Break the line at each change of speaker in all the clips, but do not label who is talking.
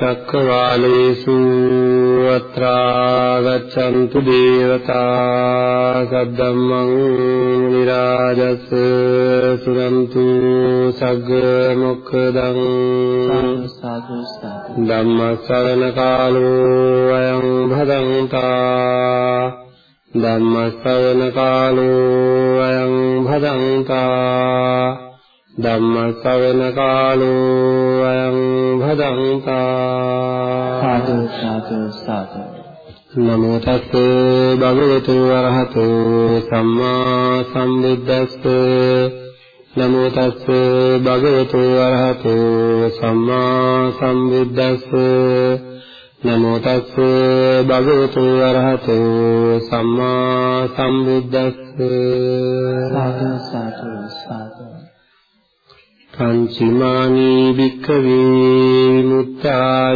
චක්කවාලේසු අත්‍රා ගච්ඡන්තු දේවතා සද්දම්මං නිරාජස් සුරන්තු සග්ග මොක්ඛදං ධම්ම ශ්‍රවණ කාලෝ අයං භදංතා ධම්ම ශ්‍රවණ කාලෝ අයං භදංතා ධම්මස්සවන කාලෝ අයං භදංතා
සාදු සාදු සාදු.
නමෝ තස්ස භගවතු වරහතෝ සම්මා සම්බුද්දස්ස. නමෝ තස්ස භගවතු වරහතෝ සම්මා සම්බුද්දස්ස. නමෝ තස්ස භගවතු අරහතෝ සම්මා සම්බුද්දස්ස.
සාදු සාදු සාදු
පංචමානි වික්ඛවේ විමුක්තායතනානි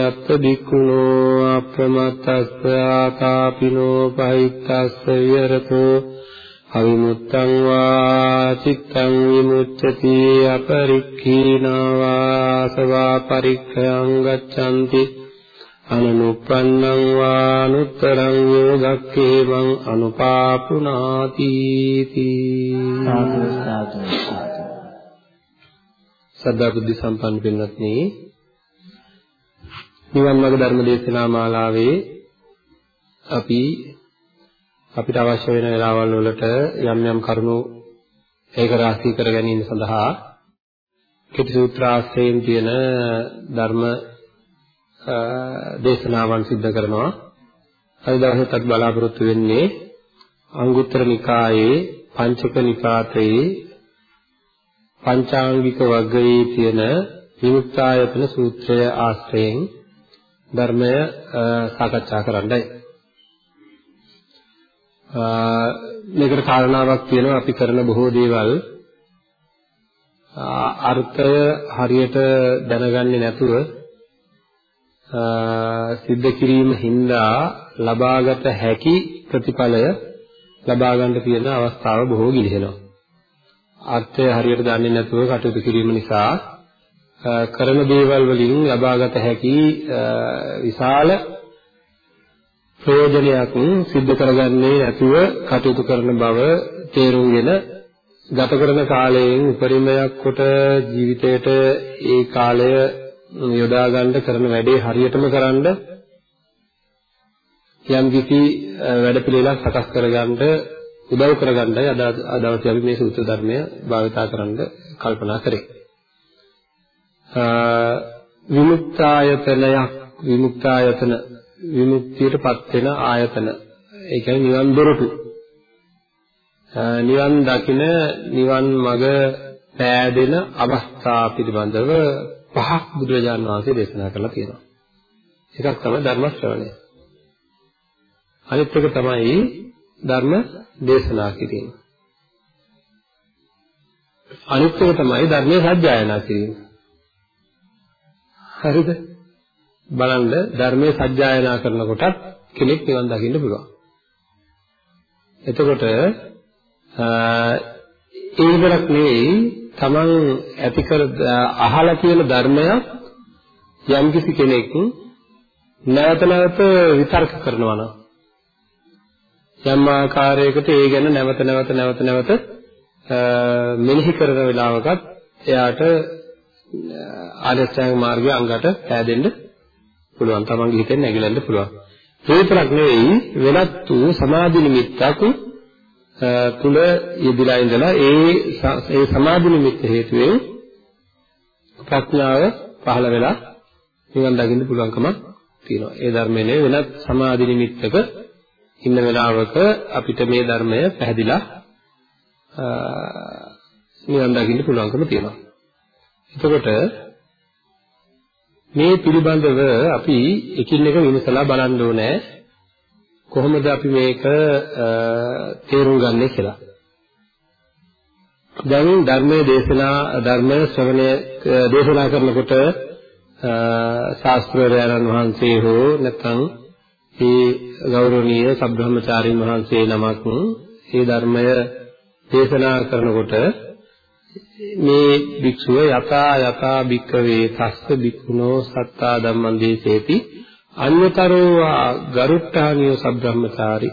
අත්ථ බික්ඛුනෝ අප්‍රමත්තස්ස ආතාපිනෝ පහිත්තස්ස විරතෝ අවිමුත්තං වා චිත්තං විමුච්ඡති අපරික්ඛීනා වාසවා පරික්ඛයං ගච්ඡanti අනනුප්පන්නං වා අනුත්තරං යෝගක්ඛේමං අනුපාපුනාති
සාදු සාදු සාදු.
සදා බුද්ධ සම්පන්න පින්වත්නි නිවන් මාර්ග ධර්ම දේශනා මාලාවේ අපි අපිට අවශ්‍ය වෙන වෙලාවල් වලට යම් යම් කරුණු ඒක රාශී කර ගැනීම සඳහා කෙටි සූත්‍ර ආශ්‍රයෙන් තියෙන ධර්ම දේශනාවන් සිද්ධ කරනවා. අද දවසේත් බලාපොරොත්තු වෙන්නේ අංගුත්තර නිකායේ පංචක නිපාතයේ පංචාංගික වර්ගයේ තියෙන විමුක්තායතන සූත්‍රය ආශ්‍රයෙන් ධර්මය සාකච්ඡා කරන්නයි. මේකට කාරණාවක් තියෙනවා අපි කරන බොහෝ දේවල් අර්ථය හරියට දැනගන්නේ නැතුව සිද්ධ කිරීම හින්දා ලබාගත හැකි ප්‍රතිඵලය ලබා ගන්න තියෙන අවස්ථාව බොහෝ ගිලිහෙනවා. අර්ථය හරියට දන්නේ නැතුව කටයුතු කිරීම නිසා කරන දේවල් වලින් ලබාගත හැකි විශාල ප්‍රයෝජනයක් සිද්ධ කරගන්නේ නැතුව කටයුතු කරන බව තේරුම්ගෙන ගත කරන කාලයෙන් උපරිමයක් කොට ජීවිතයට ඒ කාලය යොදා ගන්න කරන වැඩේ හරියටම කරන්න යම් කිසි වැඩපිළිවෙලක් සකස් කරගන්න උදව් කරගන්නයි අද දවසේ අපි මේ සූත්‍ර ධර්මය භාවිතා කරන්න කල්පනා කරේ. විමුක්තායතනයක් විමුක්තායතන විමුක්තියටපත් වෙන ආයතන. ඒ කියන්නේ නිවන් දොරටු. නිවන් දකින නිවන් මඟ පෑදෙන අවස්ථා පිළිබඳව පහක් බුදුරජාණන් වහන්සේ දේශනා කරලා තියෙනවා. එකක් තමයි ධර්ම ශ්‍රවණය. අනිත් එක තමයි ධර්ම දේශනා කිරීම. අනිත් එක තමයි ධර්මයේ සත්‍යයනා කිරීම. හරිද? බලන්න ධර්මයේ සත්‍යයනා කරනකොටත් කෙනෙක් නිවන් දකින්න පුළුවන්. එතකොට ඒ විතරක් නෙවෙයි තමන් ඇති කර අහලා තියෙන ධර්මයක් යම්කිසි කෙනෙක් නැවත නැවත විතර්ක කරනවා නම් යම් ආකාරයකට ඒ ගැන නැවත නැවත නැවත නැවත මෙනෙහි කරන වෙලාවකත් එයාට ආර්යශ්‍රැංග මාර්ගයේ අංගට පෑදෙන්න පුළුවන්. තමන්ගේ හිතෙන් නැగిලෙන්න පුළුවන්. ඒ විතරක් නෙවෙයි වෙනත් වූ සමාධි නිමිත්තක් තුල යෙදලා ඉඳලා ඒ ඒ සමාධි නිමිත්ත හේතුවෙන් ප්‍රඥාව පහළ වෙලා නිවන් දකින්න පුළුවන්කමක් තියෙනවා. ඒ ධර්මයේ වෙනත් සමාධි නිමිත්තක ඉන්න වෙලාවක අපිට මේ ධර්මය පැහැදිලා නිවන් දකින්න පුළුවන්කම තියෙනවා. එතකොට මේ පිළිබඳව අපි එකින් එක විමසලා බලන්න ඕනේ කොහොමද අපි මේක තේරුම් ගන්නෙ කියලා. දැන් ධර්මයේ දේශනා ධර්ම ශ්‍රවණය දේශනා කරනකොට ශාස්ත්‍රවේයයන් වහන්සේ හෝ නැත්නම් මේ ගෞරවනීය සබ්‍රහ්මචාරින් වහන්සේ නමක් මේ ධර්මය දේශනා කරනකොට මේ භික්ෂුව යතා යතා භික්කවේ තස්ස භික්ඛුනෝ සත්තා ධම්මං දේසේති. අඤ්‍යතරෝ ගරුට්ටානියෝ සබ්‍රහ්මචාරි.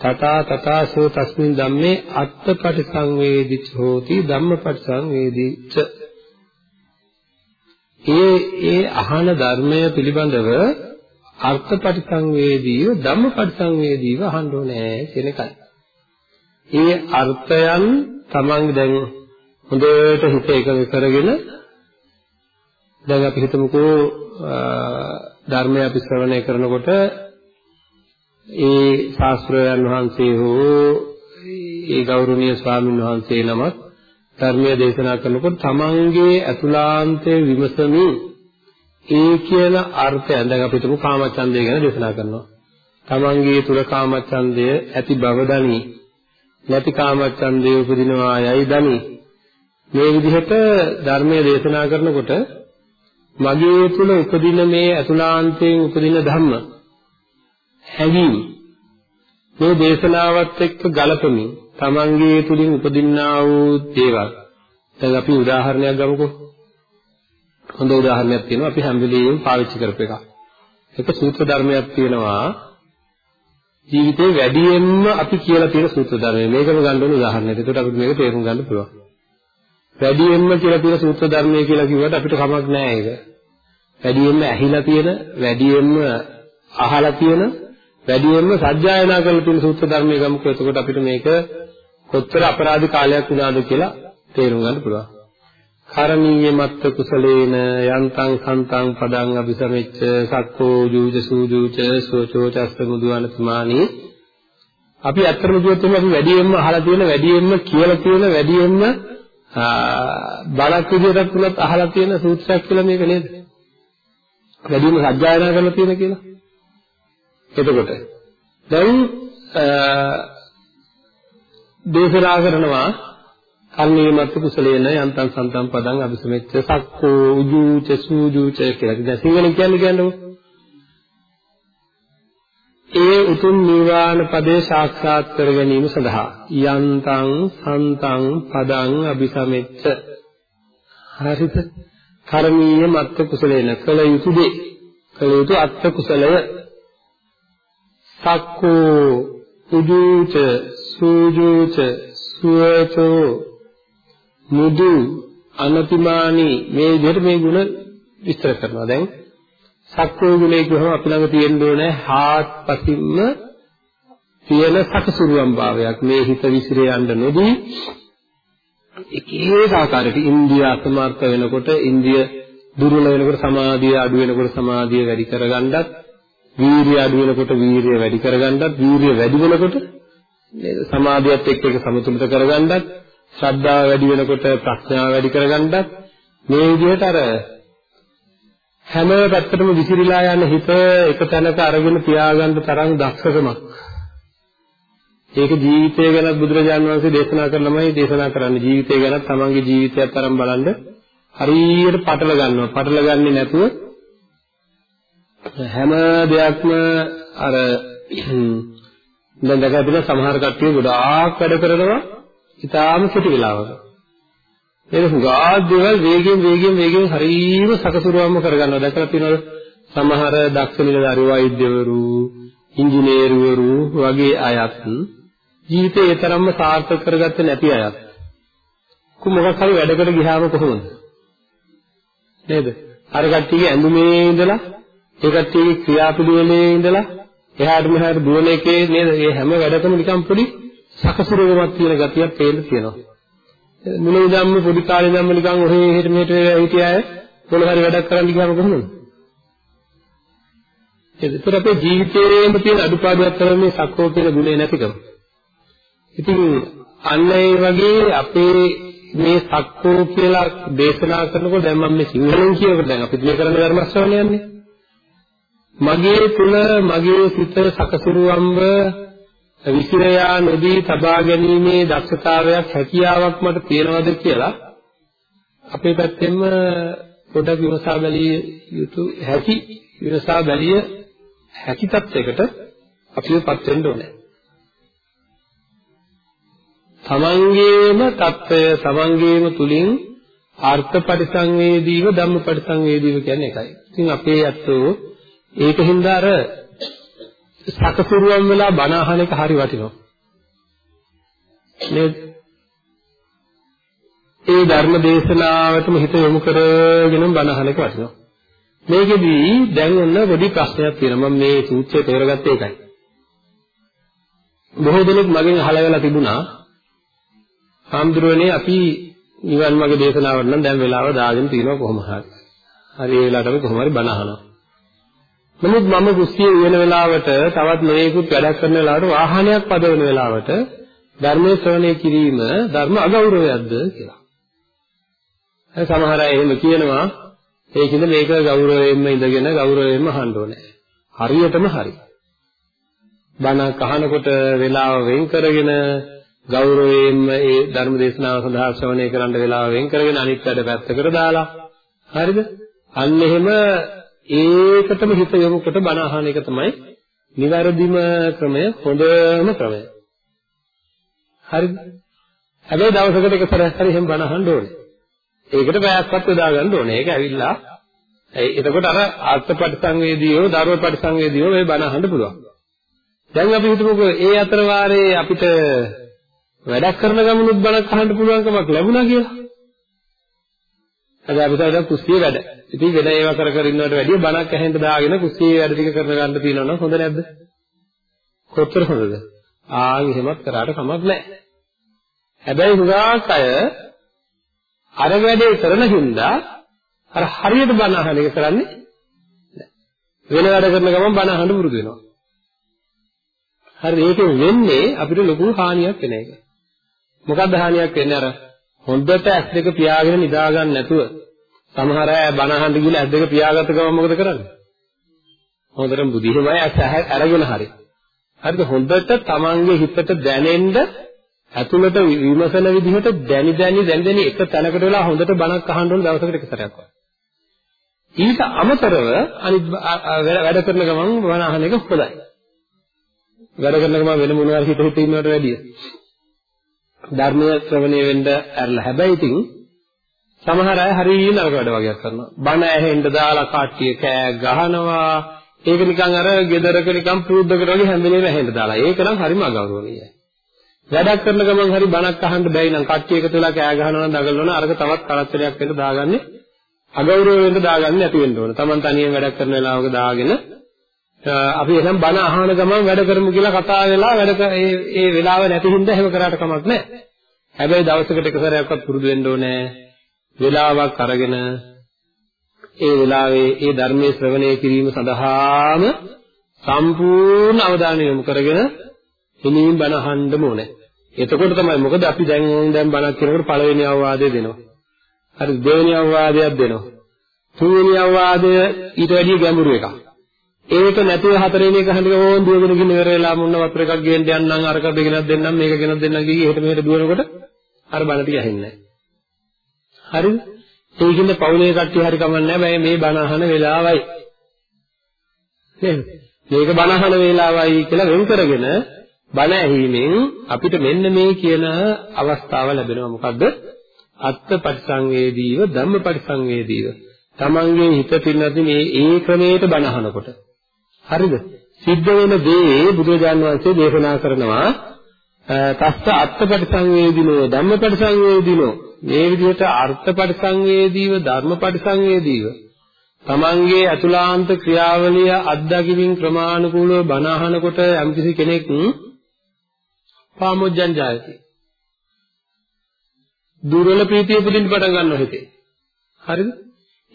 තථා තථාසෝ තස්මින් ධම්මේ අත්තපටි සංවේදිච හෝති ධම්මපටි සංවේදිච ඒ ඒ අහන ධර්මය පිළිබඳව අර්ථපටි සංවේදීව ධම්මපටි සංවේදීව අහන්න ඕනේ කියන එකයි. ඒ අර්ථයන් තමන් දැන් හොඳට හිත එකඟ කරගෙන දැන් අපි හිතමුකෝ ධර්මය අපි ශ්‍රවණය කරනකොට ඒ ශාස්ත්‍රයන් වහන්සේ හෝ ඒ ගෞරවනීය ස්වාමීන් වහන්සේ නමක් ධර්මය දේශනා කරනකොට තමන්ගේ අතුලාන්තයේ විමසමින් ඒ කියන අර්ථය දැන් අපි හිතමු කාමචන්දය ගැන දේශනා කරනවා. තමන්ගේ තුල කාමචන්දය ඇති බව දනි. නැති කාමචන්දය උපදිනවා යයි දනි. මේ විදිහට ධර්මය දේශනා කරනකොට මගේ තුල උපදින මේ අතුලාන්තයෙන් උපදින ධම්ම හැඟීම් මේ දේශනාවත් එක්ක ගලපමින් තමන්ගේ තුලින් උපදින්නා වූ දේවල් දැන් අපි උදාහරණයක් ගමුකෝ හොඳ උදාහරණයක් තියෙනවා. අපි හැම වෙලෙම පාවිච්චි කරපු එකක්. ඒක සූත්‍ර ධර්මයක් තියෙනවා. ජීවිතේ වැඩියෙන්ම අපි කියලා තියෙන සූත්‍ර ධර්මය. මේකම ගන්න ඕන උදාහරණයක්. ඒකට අපිට මේක තේරුම් ගන්න පුළුවන්. වැඩියෙන්ම කියලා තියෙන සූත්‍ර ධර්මය කියලා කිව්වට අපිට කමක් නැහැ ඒක. වැඩියෙන්ම ඇහිලා තියෙන වැඩියෙන්ම අහලා තියෙන වැඩියෙන්ම සත්‍යයනා කරලා තියෙන සූත්‍ර ධර්මයේ ගමුකෝ. එතකොට අපිට මේක කොච්චර අපරාධ කාලයක් වුණාද කියලා තේරුම් ගන්න පුළුවන්. කරණීය මත්ත කුසලේන යන්තං සන්තං පදං අபிසමෙච්ච සක්කෝ ජූජ සූජූච සෝචෝ චස්ස මුදුවන තුමානි අපි ඇත්තටම කිව්වොත් අපි වැඩියෙන්ම අහලා තියෙන වැඩියෙන්ම කියලා තියෙන වැඩියෙන්ම බලක් විදියටත් තුනත් අහලා තියෙන සූත්‍රයක් කියලා මේක නේද? වැඩියෙන්ම සත්‍යයනා කරලා තියෙන කියලා. එතකොට දැන් දේශනා කරනවා කන්නේමත් කුසලේන යන්තං සන්තං පදං අபிසමෙච්ච සක්කෝ උජූච සූජූච කියලා. දැන් සිංහලෙන් කියන්නේ කියන්නේ ඒ උතුම් නිවාන පදේ සාක්ෂාත් කර ගැනීම සඳහා යන්තං සන්තං පදං අபிසමෙච්ච හරිද? කරණීය මත්ත කුසලේන කළ යුතු දේ කළ යුතු අත්ත කුසලය. සක්කෝ උජූච සූජූච සුවචෝ මුදු අනතිමානි මේ විදිහට මේ ಗುಣ විස්තර කරනවා. දැන් සක්කෝ ගුණය කියවම අපි ළඟ තියෙන්න ඕනේ හාත්පසින්ම තියෙන සකසුරුවම් භාවයක්. මේ හිත විසිර යන්න නොදී එක එක ආකාරයකට ඉන්දිය අසමර්ථ වෙනකොට ඉන්දිය දුර්වල වෙනකොට සමාධිය අඩු වෙනකොට සමාධිය වැඩි කරගන්නත් වීරිය අඩු වෙනකොට වීරිය වැඩි කරගන්නත් වීරිය වැඩි වෙනකොට නේද සමාධියත් එක්ක එක සමතුලිත කරගන්නත් ශ්‍රද්ධාව වැඩි වෙනකොට ප්‍රඥාව වැඩි කරගන්නත් මේ විදිහට අර හැම පැත්තටම විසිරීලා යන හිත එක තැනක අරගෙන තියාගන්න තරම් දක්ෂකමක්. ඒක ජීවිතය ගැන බුදුරජාණන් වහන්සේ දේශනා කරනමයි දේශනා කරන්නේ. ජීවිතය ගැන තමන්ගේ ජීවිතයත් තරම් බලන්න හරියට පටල ගන්නවා. පටල ගන්නේ නැතුව හැම දෙයක්ම අර දැන් දැකලා තියෙන සමහර කට්ටිය ගොඩාක් වැඩ කරනවා. ඉතාලම කෙටි වෙලාවක. ඒක හුඟා දේවල් වේගෙන් වේගෙන් වේගෙන් හරියම සකසුරුවම්ම කරගන්නවා. දැකලා තියෙනවද? සමහර දක්ෂ නිලධාරි වෛද්‍යවරු, ඉංජිනේරුවරු වගේ අයත් ජීවිතේ ඒ තරම්ම සාර්ථක කරගත්තේ නැති අයත්. කොහොමද හරි වැඩකට ගියාම කොහොමද? නේද? අර කට්ටියගේ ඇඳුමේ ඉඳලා ඒ කට්ටියගේ ක්‍රියාපිළිවෙලේ ඉඳලා එහාට මෙහාට දුවන එකේ නේද මේ හැම වැඩකම නිකන් පොඩි සකසුරුවමක් තියෙන ගතියක් පේන්න තියෙනවා. මුල ඉඳන්ම පොඩි කාලේ ඉඳන්ම නිකන් ඔහේ එහෙට මෙහෙට හිටිය අය මොන හරි වැඩක් කරන්න ගියාම කොහොමද? ඒකට අපේ ජීවිතේම තියෙන අඩුපාඩුවක් තමයි මේ සක්කෝ කියන ගුණය නැතිකම. ඉතින් අන්න ඒ වගේ අපේ මේ සක්කෝ කියලා දේශනා කරනකොට දැන් මම මේ සිංහලෙන් කියනකොට දැන් අපි මේ කරන ධර්ම ශ්‍රවණය යන්නේ. මගේ තුල මගේ සිත සකසුරුවම්ව විසිරයා නොදී තබා ගැනීමේ දක්ෂතාවයක් හැකියාවක් මට තියෙනවද කියලා අපේ පැත්තෙන්ම පොඩක් විමසා බැලිය යුතු හැකි විමසා බැලිය හැකි තත්යකට අපිවපත් වෙන්න ඕනේ. තමන්ගේම தত্ত্বය තමන්ගේම තුලින් අර්ථ පරිසංවේදීව ධම්ම පරිසංවේදීව කියන්නේ ඒකයි. ඉතින් අපේ අතෝ ඒක හින්දා අර සකසුරුවම් වෙලා බණ අහන එක හරි වටිනවා. නේද? ඒ ධර්ම දේශනාවටම හිත යොමු කරගෙන බණ අහන එක වටිනවා. මේකෙදී දැන් ඔන්න පොඩි ප්‍රශ්නයක් තියෙනවා. මම මේ සූත්‍රය තේරගත්තේ ඒකයි. බොහෝ දෙනෙක් මගෙන් අහලා වෙලා තිබුණා. හාමුදුරුවනේ අපි නිවන් මාර්ග දේශනාවට නම් දැන් වෙලාව දාගෙන තිනවා කොහොම හරි. හරි ඒ වෙලාවට අපි කොහොම හරි බණ අහනවා. නමුත් මම කුස්සියේ වෙන වෙලාවට තවත් මේකුත් වැඩක් කරන වෙලාවට වාහනයක් පදවන වෙලාවට ධර්මයේ ශ්‍රවණය කිරීම ධර්ම අගෞරවයක්ද කියලා. සමහර අය එහෙම කියනවා ඒකින්ද මේක ගෞරවයෙන්ම ඉඳගෙන ගෞරවයෙන්ම අහන්න ඕනේ. හරියටම හරි. බණ අහනකොට වෙලාව වෙන් කරගෙන ගෞරවයෙන්ම ඒ ධර්ම දේශනාව සඳහා ශ්‍රවණය කරන්න වෙලාව වෙන් කරගෙන අනිත් වැඩ පැත්තකට දාලා හරිද? අන්න එහෙම ඒකටම හිත යොමු කොට බණ අහන එක තමයි නිවැරදිම ක්‍රමය හොඳම ක්‍රමය. හරිද? හැබැයි දවසකට එක සැරයක් හරි එහෙම බණ අහන්න ඕනේ. ඒකට පැයක්වත් යොදා ගන්න ඕනේ. ඒක ඇවිල්ලා එතකොට අර ආර්ථ පරිසංවේදීව, ධර්ම පරිසංවේදීව මේ බණ අහන්න පුළුවන්. දැන් අපි හිතමුකෝ ඒ අතර වාරේ අපිට වැඩක් කරන ගමනුත් බණක් අහන්න පුළුවන්කමක් ලැබුණා කියලා. අද අපිට දැන් කුස්සියේ වැඩ. ඉතින් වෙන ඒවා කර කර ඉන්නවට වැඩිය බණක් ඇහෙන්න දාගෙන කුස්සියේ වැඩ ටික කරන ගන්න තියෙනවා නම් හොඳ නැද්ද? කොච්චර හොඳද? ආන් එහෙමත් කරාට කමක් නැහැ. හැබැයි හුඟක් අය අර වැඩේ කරන හින්දා අර හරියට බණ අහන එක කරන්නේ වෙන වැඩ කරන ගමන් බණ අහන්න පුරුදු වෙනවා. හරි ඒකෙන් වෙන්නේ අපිට ලොකු හානියක් වෙන එක. මොකක්ද හානියක් වෙන්නේ අර හොඳට ඇස් දෙක පියාගෙන නිදා ගන්න නැතුව සමහර අය බණ අහන්න ගිහලා ඇස් දෙක පියාගත්ත ගමන් මොකද කරන්නේ? හොඳටම බුදිහමයි ඇස් අරගෙන හරි. හරිද හොඳට තමන්ගේ හිතට දැනෙන්න ඇතුළත විමසන විදිහට දැනි දැනි දැනි දැනි එක තැනකට වෙලා හොඳට බණක් අහන්න ඕන දවසකට එක සැරයක් වගේ. ඊට අමතරව අනිත් වැඩ කරන ගමන් බණ අහන එක හොඳයි. වැඩ කරන ගමන් වෙන මොනවාරි හිත හිත ඉන්නවට වැඩිය. ධර්මයේ ශ්‍රවණය වෙන්න ඇරලා හැබැයි ඉතින් සමහර අය හරිය නරක වැඩ වගේක් කරනවා. බණ ඇහෙන්න දාලා කාට්ටිය කෑ ගහනවා. ඒක නිකන් අර ගෙදරක නිකන් පුරුද්දකට වගේ හැම වෙලේම ඇහෙන්න දාලා. ඒක නම් හරිම අගෞරවණීයයි. වැඩක් කරන ගමන් හරි බණක් අහන්න බැයි නම් කට්ටිය එකතු වෙලා කෑ ගහනවා නම් දඟලනවා අරක තවත් කරත්තලයක් වෙන්න දාගන්නේ අගෞරව වෙන්න දාගන්නේ නැති වෙන්න ඕන. Taman තනියෙන් වැඩක් කරන වෙලාවක දාගෙන අපි එහෙනම් බණ අහන ගමන් වැඩ කරමු කියලා කතා වෙලා වැඩ ඒ ඒ වෙලාව නැති හින්දා එහෙම කරාට කමක් නැහැ. හැබැයි දවසකට එක සැරයක්වත් පුරුදු වෙන්න ඕනේ. වෙලාවක් අරගෙන ඒ වෙලාවේ ඒ ධර්මයේ ශ්‍රවණය කිරීම සඳහාම සම්පූර්ණ අවධානය යොමු කරගෙන හිමින් බණ අහන්න ඕනේ. එතකොට තමයි මොකද අපි දැන් දැන් බණක් කියනකොට පළවෙනි අවවාදය දෙනවා. හරි දෙවෙනි අවවාදයක් දෙනවා. තුන්වෙනි අවවාදය ඊට වැඩිය ගැඹුරු එකක්. ඒක නැතුව හතරවෙනි එක හඳගෙන ඕන් දුවගෙන ගිහින් ඉවර වෙලා මුන්න වතුර එකක් ගේන්න යන්නම් අරක දෙගෙනක් දෙන්නම් මේක ගෙනත් දෙන්නම් කිවි එහෙට මෙහෙට දුවනකොට අර බණ ටික ඇහෙන්නේ නැහැ. හරිද? ඒකින්ද පවුලේ කට්ටිය හරි කමන්නේ නැහැ මේ බණ අහන වෙලාවයි. නේද? මේක බණ අහන වෙලාවයි කියලා වෙන් කරගෙන බණ ඇහිීමෙන් අපිට මෙන්න මේ කියන අවස්ථාව ලැබෙනවා මොකද්ද? අත්ත පරිසංවේදීව ධම්ම පරිසංවේදීව. තමන්ගේ හිත පින්නදී මේ ඒ ක්‍රමයට බණ අහනකොට. හරිද? සිද්ධ වෙන දේ බුදුරජාන් වහන්සේ දේශනා කරනවා තස්ස අත්ත පරිසංවේදීනෝ ධම්ම පරිසංවේදීනෝ මේ විදිහට අර්ථ පරිසංවේදීව ධර්ම පරිසංවේදීව තමන්ගේ අතුලාන්ත ක්‍රියාවලිය අත්දැකීමින් ක්‍රමානුකූලව බණ අහනකොට යම්කිසි කෙනෙක් පාමොජ්ජං ජායති. දුර්වල ප්‍රීතිය උපදින්න පටන් ගන්නවා හිතේ. හරිද?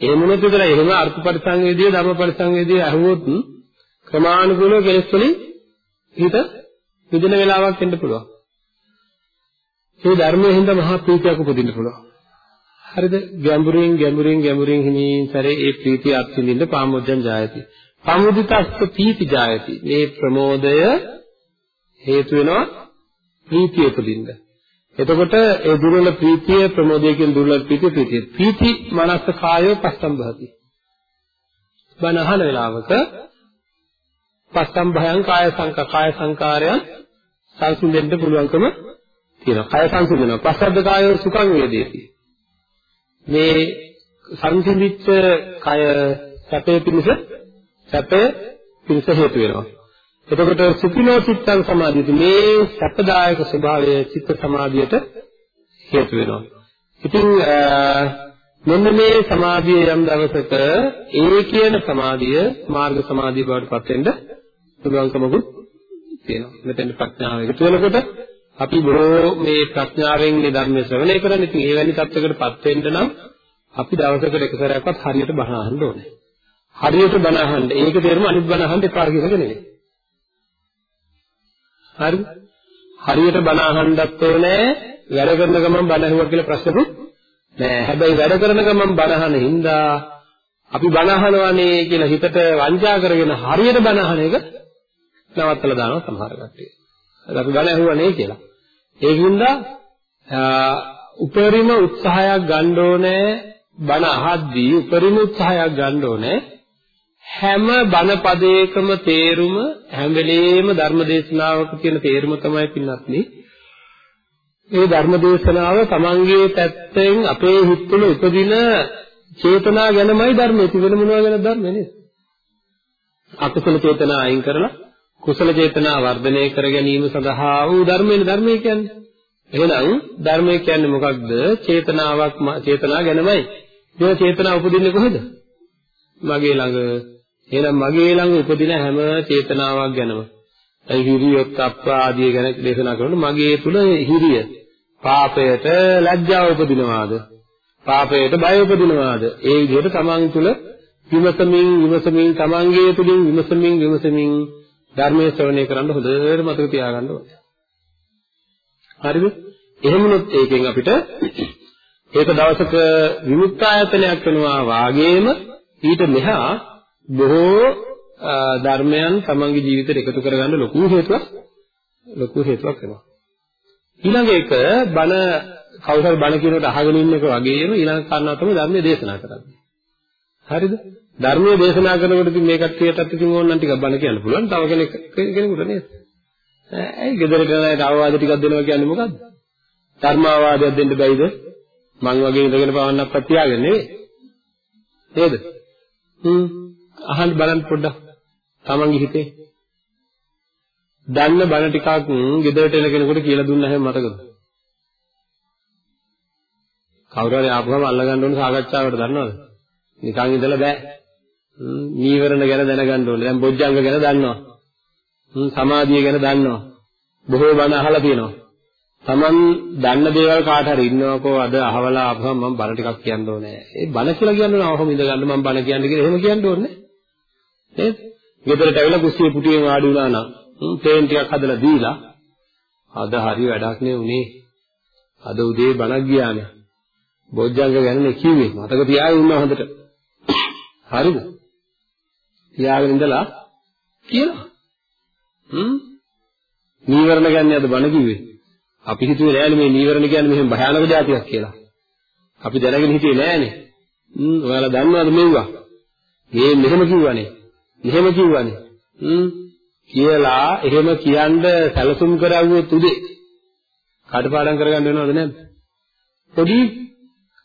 එහෙම වුණොත් විතරයි එහෙම අර්ථ පරිසංවේදී ධර්ම පරිසංවේදී අහුවොත් ක්‍රමානුකූලව කෙලස් වලින් හිත විදින වෙලාවක් එන්න පුළුවන්. ඒ ධර්මයේ හින්දා මහා ප්‍රීතියක් උපදින්න පුළුවන්. හරිද? ගැඹුරින් ගැඹුරින් ගැඹුරින් හිමින් සැරේ ඒ ප්‍රීතිය අත්විඳින්න පාමොජ්ජං ජායති. පමුදිතස්ස පීති ජායති. මේ ප්‍රමෝදය හේතු වෙනවා ප්‍රීතිය උපදින්න. එතකොට ඒ දුර්වල ප්‍රීතිය ප්‍රමෝදයෙන් දුර්වල ප්‍රීතිය ප්‍රීතිය. ප්‍රීති මනස කායෝ පස්සම්භවති. බණ අහන වෙලාවක පස්සම්භයං කාය සංක කාය සංකාරයන් සංසිඳෙන්න පුළුවන්කම තියෙනවා. කය සංසිඳනවා. පස්සද්ද කායෝ සුඛං වේදේති. මේ සංසිඳිච්ච කය සැපේ පිණිස සැපේ පිණිස හේතු වෙනවා. එතකොට සුඛිනෝ චිත්තං සමාධියති මේ සැපදායක ස්වභාවය චිත්ත සමාධියට හේතු වෙනවා. ඉතින් මෙන්න මේ සමාධිය යම් දවසක ඒ කියන සමාධිය මාර්ග සමාධිය බවට පත් වෙන්න පුළුවන්කමකුත් තියෙනවා. මෙතෙන් ප්‍රඥාව එකතු වෙනකොට අපි බොහෝ මේ ප්‍රඥාවෙන් මේ ධර්ම ශ්‍රවණය කරන්නේ. ඉතින් ඒ වැනි තත්යකටපත් වෙන්න නම් අපි දවසකට එක සැරයක්වත් හරියට බණ අහන්න ඕනේ. හරියට බණ අහන්න. ඒක තේරුම අනිත් බණ අහන්න එපා කියන එක නෙවෙයි. හරිද? හරියට බණ අහන්නත් ඕනේ. වැඩ කරන ගමන් බණ අහුවා කියලා ප්‍රශ්නකුත් නෑ. හැබැයි වැඩ කරන ගමන් බණ අහන හින්දා අපි බණ අහනවානේ කියලා හිතට වංචා කරගෙන හරියට බණ අහන එක නවත්තලා දානවා සමහර කට්ටිය. අපි බණ ඇහුවනේ කියලා. ඒකින්ද උපරිම උත්සාහයක් ගන්න ඕනේ බණ අහද්දී උපරිම උත්සාහයක් ගන්න ඕනේ හැම බණ පදයකම තේරුම හැම වෙලේම ධර්ම දේශනාවක තියෙන තේරුම තමයි පින්වත්නි මේ ධර්ම දේශනාව තමන්ගේ පැත්තෙන් අපේ හිත තුළ උපදින චේතනා ගැනමයි ධර්මයේ තිබෙන මොනවා ගැන ධර්මනේ නේද අකුසල චේතනා අයින් කරලා කුසල චේතනා වර්ධනය කර ගැනීම සඳහා වූ ධර්මයේ ධර්මයේ කියන්නේ. එහෙනම් ධර්මය කියන්නේ මොකක්ද? චේතනාවක් චේතනා ගැනමයි. මේ චේතනාව උපදින්නේ කොහෙද? මගේ ළඟ. එහෙනම් මගේ ළඟ උපදින හැම චේතනාවක් ගැනම. ඒ හිරියොත් අප්‍රාදී ගැන දේශනා කරනකොට මගේ තුල හිරිය පාපයට ලැජ්ජාව උපදිනවාද? පාපයට බය උපදිනවාද? ඒ විදිහට තමන් තුල විමසමින් විමසමින් තමන්ගේ තුලින් විමසමින් විමසමින් ධර්මයේ ශ්‍රවණය කරන්න හොඳට මතක තියාගන්න ඕනේ හරිද එහෙමනොත් ඒකෙන් අපිට ඒක දවසක විමුක්තායතනයක් වෙනවා වාගේම ඊට මෙහා බොහෝ ධර්මයන් තමන්ගේ ජීවිතේට එකතු කරගන්න ලොකු හේතුවක් ලොකු හේතුවක් වෙනවා. ඊළඟ එක බණ කවුරුහරි බණ කියනකොට අහගෙන ඉන්න එක වගේම ඊළඟ කාරණාව තමයි ධර්මයේ දේශනා කරන්නේ. හරිද? ධර්මයේ දේශනා කරනකොට ඉතින් මේ කට්ටියටත් ඉතින් ඕනනම් ටිකක් බණ කියන්න පුළුවන්. තව කෙනෙක් කෙනෙකුට නේද? ඇයි ගෙදරට යන අවවාද ටිකක් දෙනවා කියන්නේ මොකද්ද? ධර්මාවාදයක් දෙන්න බැයිද? මං වගේ ඉඳගෙන පවන්නක්වත් තියාගෙන නෙවෙයි. නේද? හ්ම් අහන්න බලන්න පොඩ්ඩක්. තමන්ගේ හිතේ. දන්න බණ ටිකක් ගෙදරට එන කෙනෙකුට කියලා දුන්න හැම මතකද? කවුරු හරි ආපුවම අල්ලගන්න ඕන සාකච්ඡාවට දන්නවද? නිකන් ඉඳලා බෑ. නීවරණ ගැන දැනගන්න ඕනේ. දැන් බොජ්ජංග ගැන දන්නවා. සමාධිය ගැන දන්නවා. බොහෝ බණ අහලා තියෙනවා. Taman දන්න දේවල් කාට හරි ඉන්නවකෝ අද අහවලා ආපුවම මම බණ ටිකක් කියන්න ඕනේ. ඒ බණ කියලා කියන්න ඕන අවහම ඉඳ ගන්න මම බණ කියන්න කියලා එහෙම කියන්න ඕනේ. නේද? ගෙදරට ඇවිල්ලා කුස්සියේ පුටියෙන් වාඩි වුණා නම් තේන් ටිකක් හදලා දීලා අද හරි වැඩක් නේ උනේ. අද උදේ බණක් ගියානේ. බොජ්ජංග ගැනනේ කිව්වේ. මතක තියාගෙන ඉන්න හොඳට. හරිද? තියාගෙන ඉඳලා කියලා. හ්ම්? නීවරණ ගැන අද බණ කිව්වේ. අපි හිතුවේ නෑනේ මේ නීවරණ කියන්නේ මෙහෙම භයානක જાතියක් කියලා. අපි දැනගෙන හිටියේ නෑනේ. හ්ම් ඔයාලා දන්නවද මෙව්වා? මේ මෙහෙම කිව්වනේ. මෙහෙම කිව්වනේ. හ්ම් කියලා එහෙම කියන්න සැලසුම් කරවුවොත් උදේ කඩපාඩම් කරගන්න වෙනවද නැද්ද? පොඩි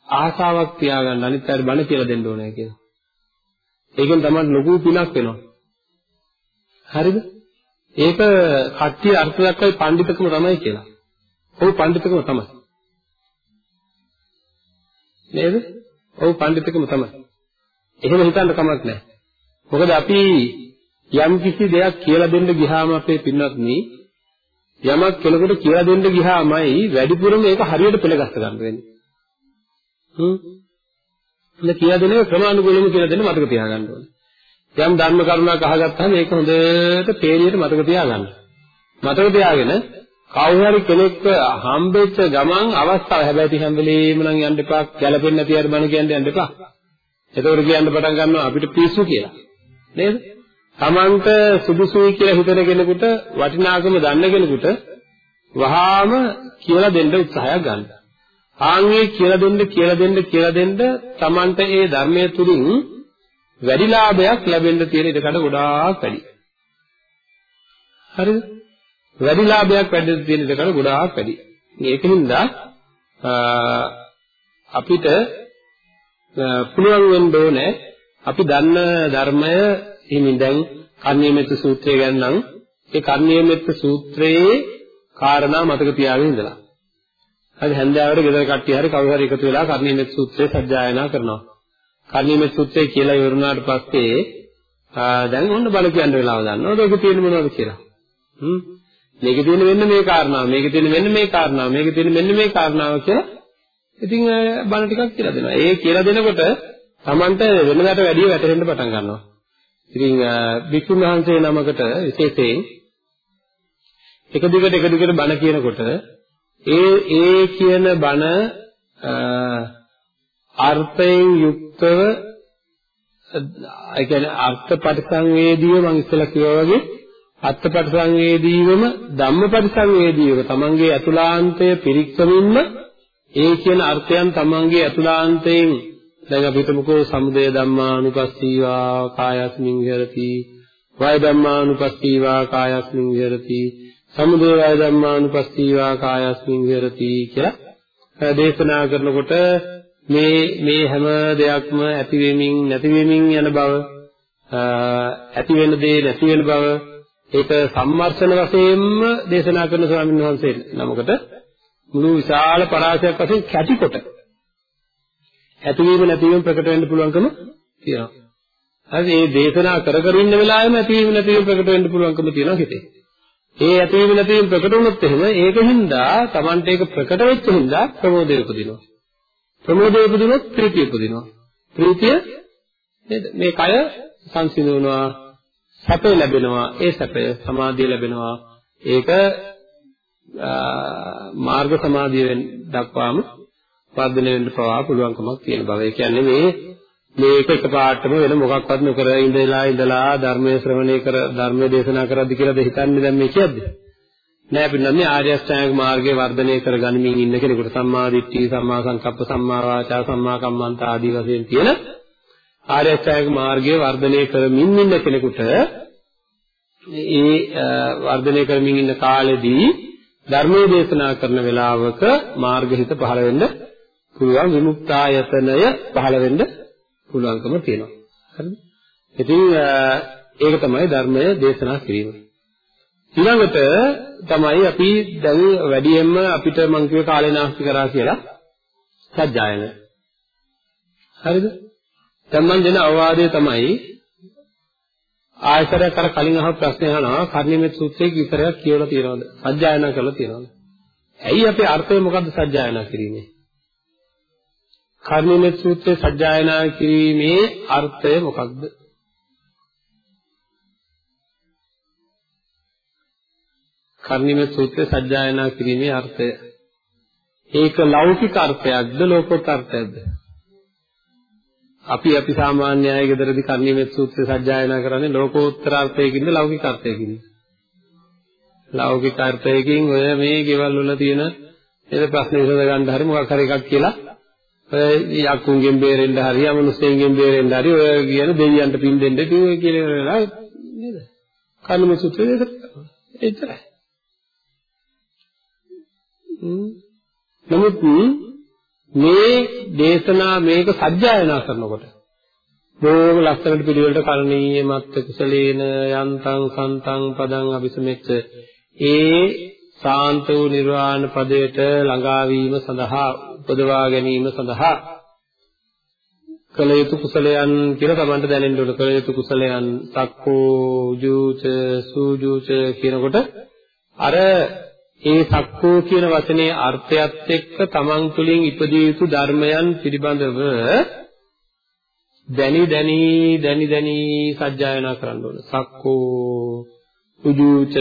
ආසාවක් තියාගන්න අනිත් අයට බණ කියලා දෙන්න ඕනේ කියලා. ඒකෙන් තමයි ලොකු පිනක් වෙනවා. හරිද? ඒක කට්ටිය අර්ථ දක්වයි පඬිතුකම තමයි කියලා. ඔව් පඬිතුකම තමයි. නේද? ඔව් පඬිතුකම තමයි. එහෙම හිතන්න කමක් නැහැ. මොකද අපි යම් කිසි දෙයක් කියලා දෙන්න ගියාම අපේ පින්වත්නි යමක් කෙනෙකුට කියලා දෙන්න ගියාමයි වැඩිපුරම ඒක හරියට පෙළගස්ස ගන්න වෙන්නේ. හ්ම්. ඉතින් කියලා දෙන්නේ ක්‍රමානුකූලව කියලා දෙන්න මතක තියාගන්න ඕනේ. යම් ධර්ම කරුණක් අහගත්තාම ඒක හොඳට තේරියට මතක තියාගන්න. මතක තියාගෙන කවුරු හරි කෙනෙක්ව හම්බෙච්ච ගමන් අවස්ථාව හැබැයි ඉතින් හැම වෙලේම නම් යන්න එපා ගැලපෙන්නේ නැති අය බණ කියන්න යන්න එපා. එතකොට කියන්න පටන් ගන්නවා අපිට පිස්සු කියලා. නේද? Tamanට සුදුසුයි කියලා හිතන කෙනෙකුට වටිනාකම දන්න කෙනෙකුට වහාම කියලා දෙන්න උත්සාහයක් ගන්න. ආන්ගේ කියලා දෙන්න කියලා දෙන්න කියලා දෙන්න Tamanට ඒ ධර්මයේ තුලින් වැඩි ලාභයක් ලැබෙන්න තියෙන ඉඩකඩ ගොඩාක් වැඩි. හරිද? වැඩි ලාභයක් වැඩෙන්න තියෙන ඉඩකඩ ගොඩාක් වැඩි. ඒකින්ද අපිට පුළුවන් වෙන්න ඕනේ අපි දන්න ධර්මය හිමින් දැන් කර්ණීයමෙත් සූත්‍රය ගැන නම් ඒ කර්ණීයමෙත් සූත්‍රයේ කාරණා මතක තියාගෙන ඉඳලා. හරි හැන්දෑවට ගෙදර කට්ටිය හරි කවුරු හරි එකතු වෙලා කර්ණීයමෙත් සූත්‍රය සජ්ජායනා කරනවා. කර්ණීයමෙත් සූත්‍රය කියලා ඉවරුනාට පස්සේ දැන් ඔන්න බල කියන්න වෙලාව ගන්නවා. ඒක තියෙන්නේ මොනවද කියලා. හ්ම්. මේකේ තියෙන මෙන්න මේ කාරණාව, මේකේ තියෙන මෙන්න මේ කාරණාව, මේකේ තියෙන මෙන්න මේ කාරණාව කියලා ඉතින් බණ ටිකක් කියලා දෙනවා. ඒ කියලා දෙනකොට Tamanට වෙනදාට වැඩිය වැටහෙන්න පටන් ගන්නවා. ඉතින් වික්ෂුන් වහන්සේ නමකට විශේෂයෙන් එක දිගට එක දිගට බණ කියනකොට ඒ ඒ කියන බණ අර්ථයෙන් යුක්තව ඒ කියන්නේ අර්ථ පරිසංවේදීව මම ඉස්සෙල්ලා කිව්වා වගේ අර්ථ පරිසංවේදීවම ධම්ම පරිසංවේදීව තමන්ගේ අතුලාන්තය පිරික්සමින්ම ඒ කියන අර්ථයන් තමන්ගේ අතුලාන්තයෙන් දැන් අපි හිතමුකෝ සමුදය ධම්මානුපස්සීවා කායස්මින් විහෙරති වය ධම්මානුපස්සීවා කායස්මින් විහෙරති සමුදය වය ධම්මානුපස්සීවා කායස්මින් විහෙරති කියලා දේශනා කරනකොට මේ මේ හැම දෙයක්ම ඇති වෙමින් නැති වෙමින් යන බව ඇති වෙන දේ නැති වෙන බව ඒක සම්මර්ෂණ වශයෙන්ම දේශනා කරන ස්වාමීන් වහන්සේ නමකට මුළු විශාල පරාසයක් වශයෙන් කැටිකොට ඇතිවීම නැතිවීම ප්‍රකට වෙන්න පුළුවන්කම තියෙනවා. හරි මේ දේශනා කර කර ඉන්න වෙලාවෙම ඇතිවීම නැතිවීම ප්‍රකට වෙන්න පුළුවන්කම තියෙනවා හිතේ. ඒ ඇතිවීම නැතිවීම ප්‍රකට වුණොත් එහෙම ඒකින්දා Tamante ඒක ප්‍රකට වෙච්ච හින්දා ප්‍රමෝදය උපදිනවා. ප්‍රමෝදය උපදිනොත් ප්‍රීතිය උපදිනවා. ප්‍රීතිය නේද? මේ කය සංසිඳුණා සැපය ලැබෙනවා. ඒ සැපය සමාධිය ලැබෙනවා. ඒක මාර්ග සමාධියෙන් දක්වාම වර්ධනය වෙන්න පවා පුළුවන්කමක් තියෙන බව. ඒ කියන්නේ මේ මේක එකපාරටම වෙන මොකක්වත් නොකර ඉඳලා ඉඳලා ධර්මයේ ශ්‍රවණය කර ධර්මයේ දේශනා කරද්දි කියලාද හිතන්නේ දැන් මේ කියද්දි? නෑ පින්නන්නේ ආර්ය අෂ්ටාංග මාර්ගයේ වර්ධනය කර ගනිමින් ඉන්න කෙනෙකුට සම්මා දිට්ඨි, සම්මා සංකප්ප, සම්මා වාචා, සම්මා කම්මන්ත ආදී වශයෙන් තියෙන ආර්ය අෂ්ටාංග මාර්ගයේ වර්ධනය කරමින් ඉන්න කෙනෙකුට ඒ වර්ධනය කරමින් ඉන්න කාලෙදී ධර්මයේ දේශනා කරන වෙලාවක මාර්ගහිත පහළ වෙන්න පුළුවන් විමුක්තායතනය පහළ වෙන්න පුළුවන්කම තියෙනවා. හරිද? ඉතින් ඒක තමයි ධර්මය දේශනා කිරීම. ඊළඟට තමයි අපි දැන් වැඩියෙන්ම අපිට මං කිව්ව කාලේ නාස්ති කරා කියලා සත්‍යයන. හරිද? දැන් මං දෙන අවවාදය තමයි ආයතරයක් අර කලින් අහපු ප්‍රශ්නේ අහනවා කර්ණිමෙත් සූත්‍රයේ විතරක් කියලා තියෙනවද? සත්‍යයන කරලා තියෙනවද? ඇයි අපේ අර්ථය මොකද්ද සත්‍යයන කිරීමේ? කර්ණිමෙත් සූත්‍රය සජ්ජායනා කිරීමේ අර්ථය මොකක්ද? කර්ණිමෙත් සූත්‍රය සජ්ජායනා කිරීමේ අර්ථය ඒක ලෞකික අර්ථයක්ද ලෝකෝත්තර අර්ථයක්ද? අපි අපි සාමාන්‍ය අය ගෙදරදී කර්ණිමෙත් සූත්‍රය සජ්ජායනා කරන්නේ ලෝකෝත්තර අර්ථයකින්ද ලෞකික අර්ථයකින්ද? ලෞකික අර්ථයකින් ඔය මේ ගෙවල් වල තියෙන නේද ප්‍රශ්න විසඳ ගන්න හරි මොකක් හරි එකක් කියලා ඔය යක්කුන්ගෙන් බේරෙන්න හරි අමනුෂ්‍යයෙන්ගෙන් බේරෙන්න හරි ඔය කියන දෙවියන්ට පින් දෙන්න ඉතින් ඔය කියන වෙලාව නේද? කර්ම සූත්‍රය එච්චරයි. නමුත් මේ දේශනා මේක සත්‍යයනා කරනකොට බොහොම ලස්සනට පිළිවෙලට කරණීය මත්ත කුසලේන යන්තං සන්තං පදං අபிසමෙච්ච ඒ සාන්ත වූ නිර්වාණ පදයට ළඟා වීම සඳහා උපදවා ගැනීම සඳහා කළ යුතු කුසලයන් කියලා Tamanට දැනෙන්න ඕන. කළ යුතු කුසලයන් සක්කෝ ජූච සූජූච කියනකොට අර ඒ සක්කෝ කියන වචනේ අර්ථයත් එක්ක Taman තුලින් ඉපදිය යුතු ධර්මයන් පිළිබඳව දැනි දැනි දැනි දැනි සජ්ජායනා කරන්න ඕන. සක්කෝ උජූච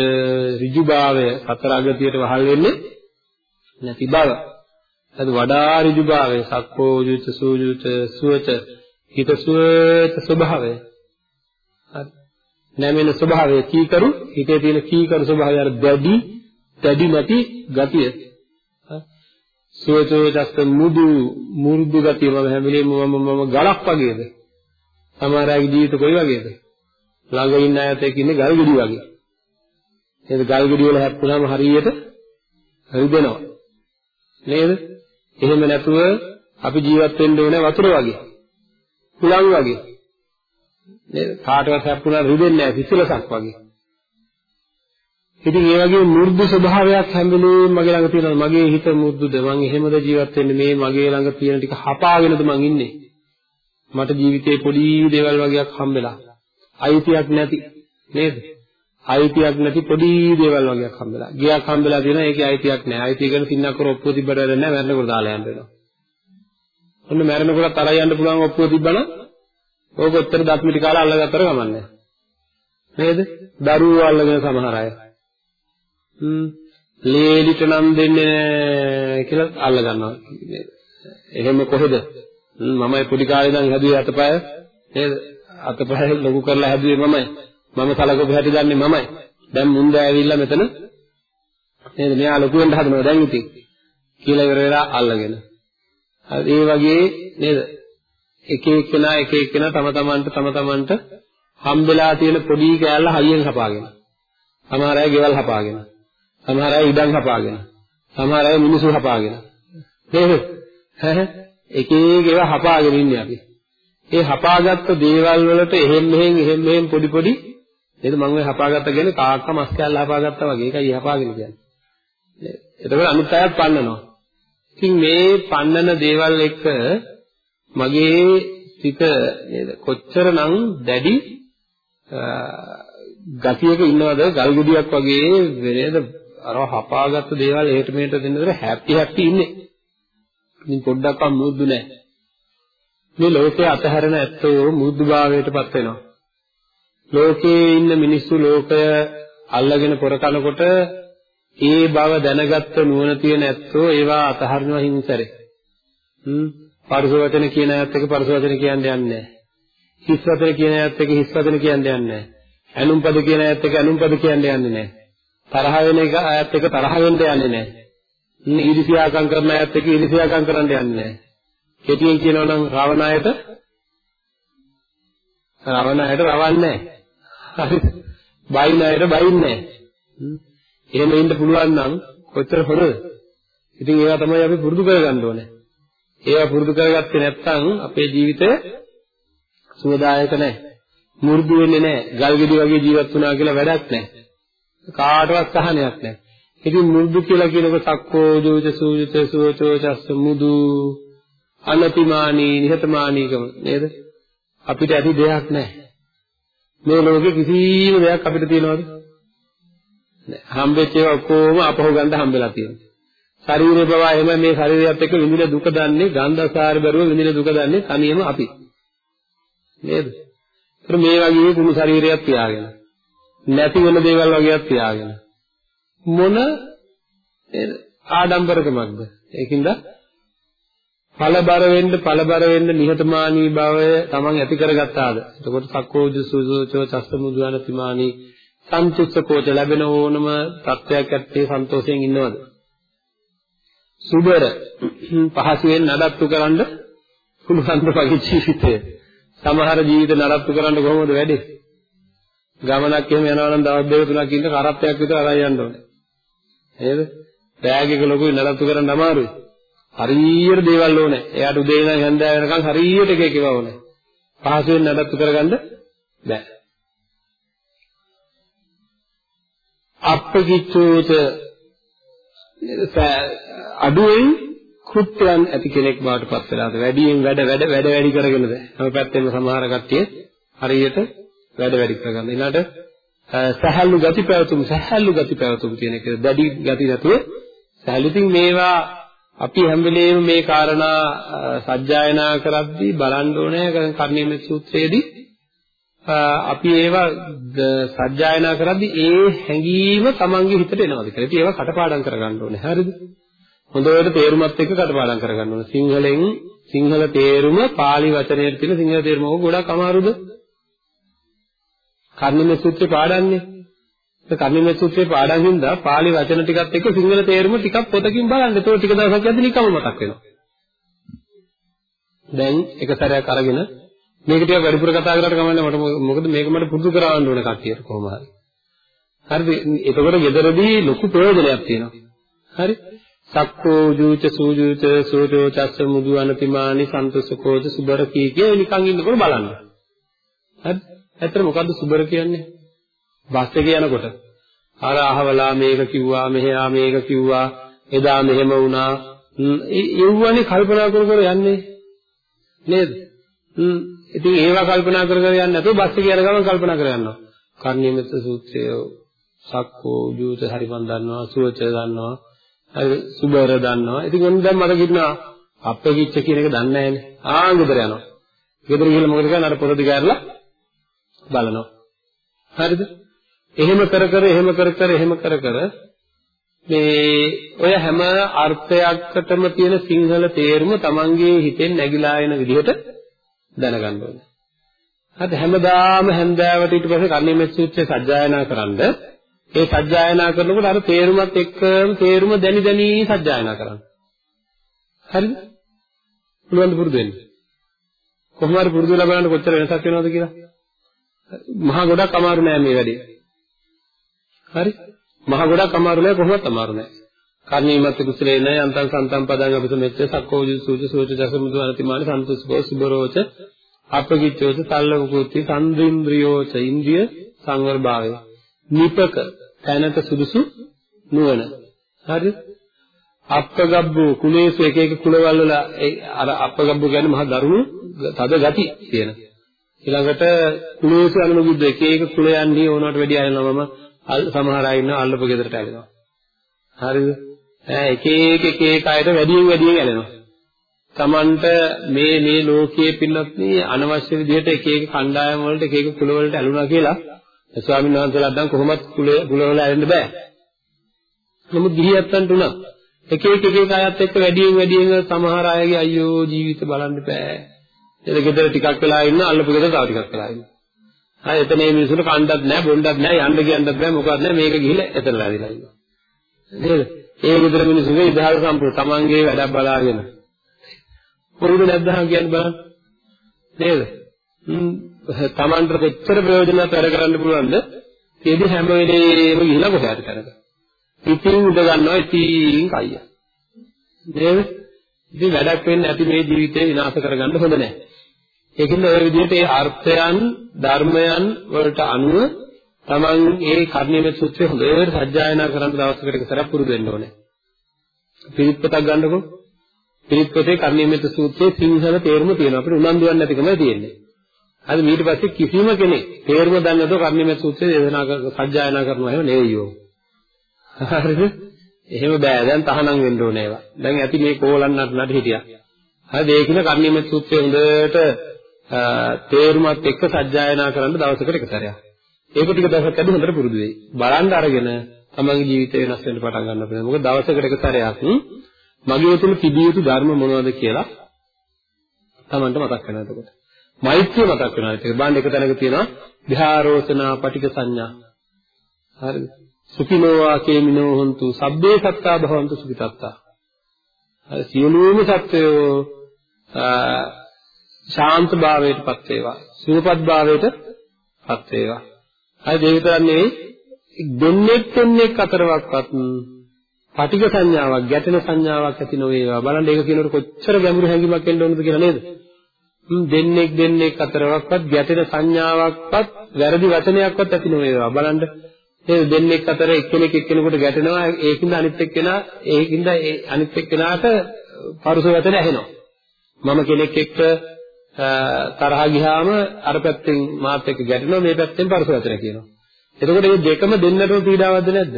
ඍජුභාවය සතර අගතියට වහල් වෙන්නේ නැති බව. එතන වඩා ඍජුභාවය සක්කෝජුච සූජුච සුවච හිත සුවච ස්වභාවය හරි නැමෙන ස්වභාවය කීකරු හිතේ තියෙන කීකරු ස්වභාවය අර දැඩි දැඩි නැති ගතිය. සුවචෝ දස්ත මුදු මුරුදු ගතිය මම හැම වෙලේම මම මම ගලක් වගේද? සමහර අයගේ ජීවිත කොයි වගේද? ළඟ ඉන්න අයත් එක්ක ඉන්නේ ගල් ගෙඩි වගේ. නේද ගල් ගෙඩි වල හැප්පුණාම හරියට හරිදෙනවා නේද? එහෙම නැතුව අපි ජීවත් වෙන්න ඕනේ වතුර වගේ. කුලං වගේ. නේද? කාටවත් හැප්පුණා රිදෙන්නේ නැහැ සිසිලසක් වගේ. ඉතින් ඒ වගේ මෘදු ස්වභාවයක් හැම වෙලේම මගේ ළඟ තියෙනවා. මගේ හිත මෘදුද? මං එහෙමද ජීවත් වෙන්නේ? මේ මගේ ළඟ තියෙන ටික හපාගෙනද මං ඉන්නේ? මට ජීවිතේ පොඩි දේවල් වගේක් හම්බෙලා. අයිතියක් නැති නේද? අයිතියක් නැති පොඩි දේවල් වගේක් හම්බෙලා. ගියක් හම්බෙලා තියෙනවා ඒකේ අයිතියක් නැහැ. අයිතිය ගැන සින්නක් කර ඔප්පුව තිබ්බට වැඩ නැහැ. මැරෙනකොට දාලා යන්න වෙනවා. ඔන්න මැරෙනකොට තරයි යන්න පුළුවන් ඔප්පුව තිබ්බනම් ඕක ඔච්චර දත් මිටි කාලා අල්ලගත්තර ගමන්නේ නේද? දරුවෝ අල්ලගෙන සමහර අය. හ්ම් ලේලිට නම් දෙන්නේ නැහැ කියලා අල්ල ගන්නවා නේද? එහෙම කොහෙද? මමයි පොඩි කාලේ ඉඳන් හැදුවේ අතපය නේද? අතපය ලොකු කරලා හැදුවේ මමයි. මම සලකපු හැටි දන්නේ මමයි. දැන් මුන්ද ඇවිල්ලා මෙතන නේද? මෙයා ලොකු වෙන්න හදනවා දැන් ඉතින්. කියලා ඉවර වෙලා අල්ලගෙන. හරි ඒ වගේ නේද? එක එක්කෙනා එක එක්කෙනා තම තමන්ට තම තමන්ට හම්බෙලා තියෙන පොඩි කෑල්ල හයියෙන් හපාගෙන. සමහර අය ගෙවල් හපාගෙන. සමහර අය ඉඩම් හපාගෙන. සමහර අය මිනිසු හපාගෙන. නේද? ඈ එක එක ඒවා හපාගෙන ඉන්නේ අපි. ඒ හපාගත්ත දේවල් වලට එහෙම් මෙහෙම් එහෙම් මෙහෙම් පොඩි පොඩි නේද මම ඔය හපාගත්ත කියන්නේ කාක්ක මස් කෑල්ල හපාගත්තා වගේ. ඒකයි හපාගෙන කියන්නේ. නේද? එතකොට අනිත් අයත් පන්නනවා. ඉතින් මේ පන්නන දේවල් එක්ක මගේ සිත නේද කොච්චරනම් දැඩි ගතියක ඉන්නවද ගල් ගෙඩියක් වගේ නේද අර හපාගත්ත දේවල් එහෙට මෙහෙට දෙන්නතර හැපි හැපි ඉන්නේ. ඉතින් පොඩ්ඩක්වත් මුද්දු නැහැ. මේ ලෝකයේ අතහැරෙන ඇත්තෝ මුද්දුභාවයටපත් වෙනවා. ලෝකයේ ඉන්න මිනිස්සු ලෝකය අල්ලගෙන පොරකනකොට ඒ බව දැනගත්ත නුවණ තියෙන ඇත්තෝ ඒවා අතහරිනවා හිංසරේ. හ්ම් පරුස වචන කියන අයත් එක්ක පරුස වචන කියන්නේ නැහැ. හිස් වචන කියන අයත් එක්ක හිස් වචන කියන්නේ නැහැ. ඇනුම් පද කියන අයත් එක්ක ඇනුම් පද කියන්නේ යන්නේ නැහැ. තරහ වෙන එක අයත් එක්ක තරහ වෙන්න යන්නේ නැහැ. ඊර්ෂ්‍යාකම් කරන අයත් එක්ක ඊර්ෂ්‍යාකම් කරන්න යන්නේ නැහැ. කෙටියෙන් කියනවා නම් රාවණායට රාවණායට රවන්නේ නැහැ. හරි. බයිනායට බයින්නේ නැහැ. එහෙම ඉන්න පුළුවන් නම් කොච්චර හොඳද? ඉතින් ඒවා තමයි අපි පුරුදු කරගන්න ඕනේ. ඒවා පුරුදු කරගත්තේ නැත්නම් අපේ ජීවිතය සුවදායක නැහැ. මු르දු වෙන්නේ නැහැ. ගල් ගෙඩි වගේ ජීවත් වුණා කියලා වැඩක් නැහැ. කාටවත් සහනයක් නැහැ. ඉතින් මු르දු කියලා කියනකොට සක්කෝ ජෝජ සූජිත සුවචෝ චස්ස මුදු අනතිමානී නිහතමානීකම නේද? අපිට ඇති දෙයක් නැහැ. මේ ලෝකේ කිසිම දෙයක් අපිට තියනවද? නැහැ. හම්බෙච්ච ඒවා ඔක්කොම අපහු ගන්න හම්බෙලා තියෙනවා. ශරීරය පවා එහෙම මේ ශරීරයත් එක්ක විඳින දුක දන්නේ ගන්ධසාර බරුව විඳින දුක දන්නේ තනියම අපි. නේද? ඒත් මේ වගේ කුණු ශරීරයක් තියාගෙන නැති වෙන දේවල් වගේක් තියාගෙන මොන නේද ආඩම්බරකමක්ද? ඒකින්ද ඵලබර වෙන්න ඵලබර වෙන්න නිහතමානී භාවය තමන් ඇති කරගත්තාද? එතකොට සක්කෝජ සුසෝචෝ චස්සමුදුවන තිමානී සන්තුෂ්කෝච ලැබෙන ඕනම තත්වයක් ඇත්තේ සන්තෝෂයෙන් ඉන්නවද? සුබර පහසුවෙන් නඩත්තු කරන්න පුළුවන් වගේ ජීවිතය. සමහර ජීවිත නඩත්තු කරන්න කොහොමද වැඩේ? ගමනක් එහෙම යනවා නම් දවස් දෙක තුනක් ඉන්න කරත්තයක් විතර අරන් යන්න ඕනේ. නේද? බෑග් එක ලොකුයි නඩත්තු කරන්න අමාරුයි. හරියට දේවල් ඕනේ. එයාට උදේ ඉඳන් හැන්දෑව වෙනකන් හරියට එක එක ඒවා ඕනේ. පහසුවෙන් නඩත්තු කරගන්න බෑ. අප්පකිච්චෝච අඩුවෙන් කෘත්‍යයන් ඇති කෙනෙක් බවට පත් වෙලාද වැඩියෙන් වැඩ වැඩ වැඩ වැඩි කරගෙනද හැම පැත්තෙම සමහර කට්ටිය හරියට වැඩ වැඩි කරගන්න. ඊළඟට සහැල්ලු ගති පැවතුම් සහැල්ලු ගති පැවතුම් කියන එක දැඩි ගති නැතුව සහැල්ලු. ඉතින් මේවා අපි හැම වෙලේම මේ කාරණා සජ්ජායනා කරද්දී බලන්න ඕනේ කර්ණීය සූත්‍රයේදී අපි ඒවා සජ්ජායනා කරද්දී ඒ හැඟීම තමන්ගේ හිතට එනවාද කියලා. ඉතින් ඒවා කටපාඩම් කරගන්න ඕනේ. හරිද? හොඳට තේරුමත් එක්ක කටපාඩම් කරගන්න ඕනේ. සිංහලෙන් සිංහල තේරුම පාලි වචනයේ තියෙන සිංහල තේරුම ඕක ගොඩක් අමාරුද? කර්ණීය සූත්‍රේ පාඩන්නේ. ඒ කර්ණීය සූත්‍රේ පාඩම් හින්දා පාලි වචන ටිකත් එක්ක සිංහල තේරුම ටිකක් පොතකින් බලන්න. ඒක ටික දවසක් යද්දී නිකම්ම මතක් වෙනවා. දැන් එක සැරයක් අරගෙන මේක ටික වැඩිපුර කතා කරලා කමන්නේ මට මොකද මේක මට පුරුදු කරවන්න ඕන කට්ටියට කොහොම හරි. හරිද? එතකොට ගෙදරදී ලොකු ප්‍රයෝජනයක් තියෙනවා. හරි? සක්කෝ ජූච සූජූච සෝජෝ චස්ස මුදු අනතිමානි සන්තසකෝද සුබර කී කිය නිකන් ඉන්නකොට බලන්න. හරි? ඇත්තට මොකද්ද සුබර කියන්නේ? බස් එකේ යනකොට අර අහවලා මේක කිව්වා මෙහෙයා මේක කිව්වා එදා මෙහෙම වුණා ඒවනේ කල්පනා කර කර යන්නේ නේද? හ්ම් ඉතින් ඒවා කල්පනා කර කර යන්නේ නැතුව බස් එකේ යන ගමන් කල්පනා කර යනවා. කර්ණීයමෙත් සූත්‍රය සක්කෝ ජූත හරි මන් දන්නවා සුවච දන්නවා හරි සුබර දන්නවා. ඉතින් ඔන්න දැන් මට කිව්වා අප්පෙකිච්ච කියන එක දන්නේ නැහැනේ. ආන් ගෙදර යනවා. ගෙදර ගිහලා මොකද කරන්නේ? අර පොර දිග ඇරලා බලනවා. හරිද? එහෙම කර කර එහෙම කර කර එහෙම කර කර මේ ඔය හැම අර්ථයකටම තියෙන සිංහල තේරුම Tamange හිතෙන් නැగిලා එන විදිහට දැනගන්න ඕනේ. හරිද? හැමදාම හැන්දෑවට ඊට පස්සේ කර්ණීය සූත්‍රය සජ්ජායනා කරන්ද ඒ සජ්ජායනා කරනකොට අර තේරුමත් එක්කම තේරුම දැනි දැනි සජ්ජායනා කරන්න. හරිද? පුළුවන් පුරුදු වෙන්න. කොහොම හරි පුරුදු වෙලා බලන්න කොච්චර වෙනසක් වෙනවද කියලා. මහා ගොඩක් අමාරු නෑ මේ වැඩේ. හරි? මහා ගොඩක් අමාරු නෑ කොහොමවත් අමාරු නෑ. කර්ණීමත් කුසලේ නෑ අන්තං සන්තං පදං අපසමෙච්ච සක්කෝ සූච සූච දසමුදු අනතිමාන සන්තුස්කෝ සුබරෝච අපගිච්ඡෝච තල්ලවකෝති සංද්‍රින්ද්‍රියෝච ඉන්ද්‍රිය සංවර භාවය. නිපක තැනට සුදුසු නුවණ. හරි? අප්පගබ්බෝ කුලේසු එක එක කුලවල වල අර අප්පගබ්බෝ කියන්නේ මහා දරුණු තද ගති තියෙන. ඊළඟට කුලේසු අනුමුද්ද එක එක කුලයන්හි ඕනකට වැඩි අයනවම සමහර අය ඉන්න අල්ලපු ගෙදරට ඇලෙනවා. හරිද? ඈ එක එක එක එක අයට වැඩියෙන් වැඩියෙන් ඇලෙනවා. Tamanට මේ මේ ලෝකයේ පින්නත් මේ අනවශ්‍ය විදිහට එක එක කණ්ඩායම් වලට එක එක කුල වලට ඇලුනා කියලා ස්වාමීන් වහන්සේලාට නම් කොහොමත් කුල කුල වල ඇලෙන්න බෑ. නමුත් ගිහියත්තන්ට උනා එක එක එක එක අයත් එක්ක වැඩියෙන් වැඩියෙන් සමහර අයගේ අයියෝ ජීවිත බලන්න බෑ. එතන ගෙදර ටිකක් වෙලා ඉන්න අල්ලපු ගෙදර තව ටිකක් වෙලා ඉන්න. හරි එතන මේ මිනිස්සුන්ට කණ්ඩක් නැහැ බොණ්ඩක් නැහැ යන්න කියන්නත් බෑ මොකවත් නැහැ මේක ගිහිල්ලා එතන වැදිලා ඉන්නවා. නේද? ඒ ගෙදර මිනිස්සුගේ ඉදහල් සම්පූර්ණ තමන්ගේ වැඩක් බලාගෙන. පුරුදු නැද්දහම් කියන්න බලන්න. නේද? තමන්ට කොච්චර ප්‍රයෝජනවත් වැඩ කරන්න පුළුවන්ද? ඒදි හැම වෙලේම ගිහිල්ලා කොහේ හරි කරක. ඉතින් උඩ ගන්නවා ඉතින් කයිය. නේද? ඉතින් වැඩක් වෙන්නේ නැති මේ ජීවිතේ විනාශ කරගන්න හොඳ නැහැ. ඒකින්ද ඔය විදිහට ඒ අර්ථයන් ධර්මයන් වලට අනුව තමන් ඒ කර්ණීය සූත්‍රය හොඳට සජ්ජායනා කරන් දවසකට එක සැරයක් පුරුදු වෙන්න ඕනේ. පිරිත් පොතක් ගන්නකො පිරිත් පොතේ කර්ණීය සූත්‍රයේ සිංහල තේරුම තියෙනවා. අපිට උනන්දුවක් නැතිකම තියෙන්නේ. හරි ඊට පස්සේ කිසිම කෙනෙක් තේරුම දන්නේ නැතුව කර්ණීය සූත්‍රය දේශනා සජ්ජායනා කරනවා එහෙම නෙවෙයියෝ. හරිද? එහෙම බෑ. දැන් තහනම් වෙන්න ඕනේ ඒවා. දැන් ඇති මේ කෝලන්නත් නඩ හිටියා. හරිද? ඒකින කර්ණීය සූත්‍රය හොඳට තේරුමත් එක්ක සජ්ජායනා කරන්න දවසකට එක සැරයක්. ඒක ටික දවසක් ඇද්දි හොඳට පුරුදු වෙයි. බලන්න අරගෙන තමන්ගේ ජීවිතය වෙනස් වෙන්න පටන් ගන්න පුළුවන්. මොකද දවසකට එක සැරයක් මගේ උතුම් තිබිය යුතු ධර්ම මොනවද කියලා තමන්ට මතක් වෙනවා එතකොට. මෛත්‍රිය මතක් වෙනවා. ඒක බලන්න එක තැනක තියෙනවා විහාරෝචනා පටික සංඥා. හරිද? සුඛිනෝ වාකේ මිනෝ හොන්තු සබ්බේ සත්තා භවන්තු සුඛිතත්තා. හරි සියලුම සත්වයෝ ශාන්ත භාවයටපත් වේවා. සුවපත් භාවයටපත් වේවා. හරි ඒ විතරක් නෙවෙයි දෙන්නෙක් දෙන්නෙක් අතරවක්වත් පටිඝ සංඥාවක් ගැටෙන සංඥාවක් ඇති නොවේවා. බලන්න ඒක කියනකොට කොච්චර ගැඹුරු හැඟීමක් එන්න ඕනද කියලා නේද? දෙන්නෙක් දෙන්නෙක් අතරවක්වත් ගැටෙන සංඥාවක්වත් වැරදි වචනයක්වත් ඇති නොවේවා. බලන්න ඒ දෙන්නෙක් අතර එක්කෙනෙක් එක්කෙනෙකුට ගැටෙනවා ඒකින්ද අනිත් එක්කෙනා ඒකින්ද අනිත් එක්කෙනාට පරුස වචන ඇහෙනවා. මම කෙනෙක් එක්ක තරහ ගියාම අර පැත්තෙන් මාත් එක්ක ගැටෙනවා මේ පැත්තෙන් පරුස වචන කියනවා. එතකොට මේ දෙකම දෙන්නටම පීඩාවක්ද නැද්ද?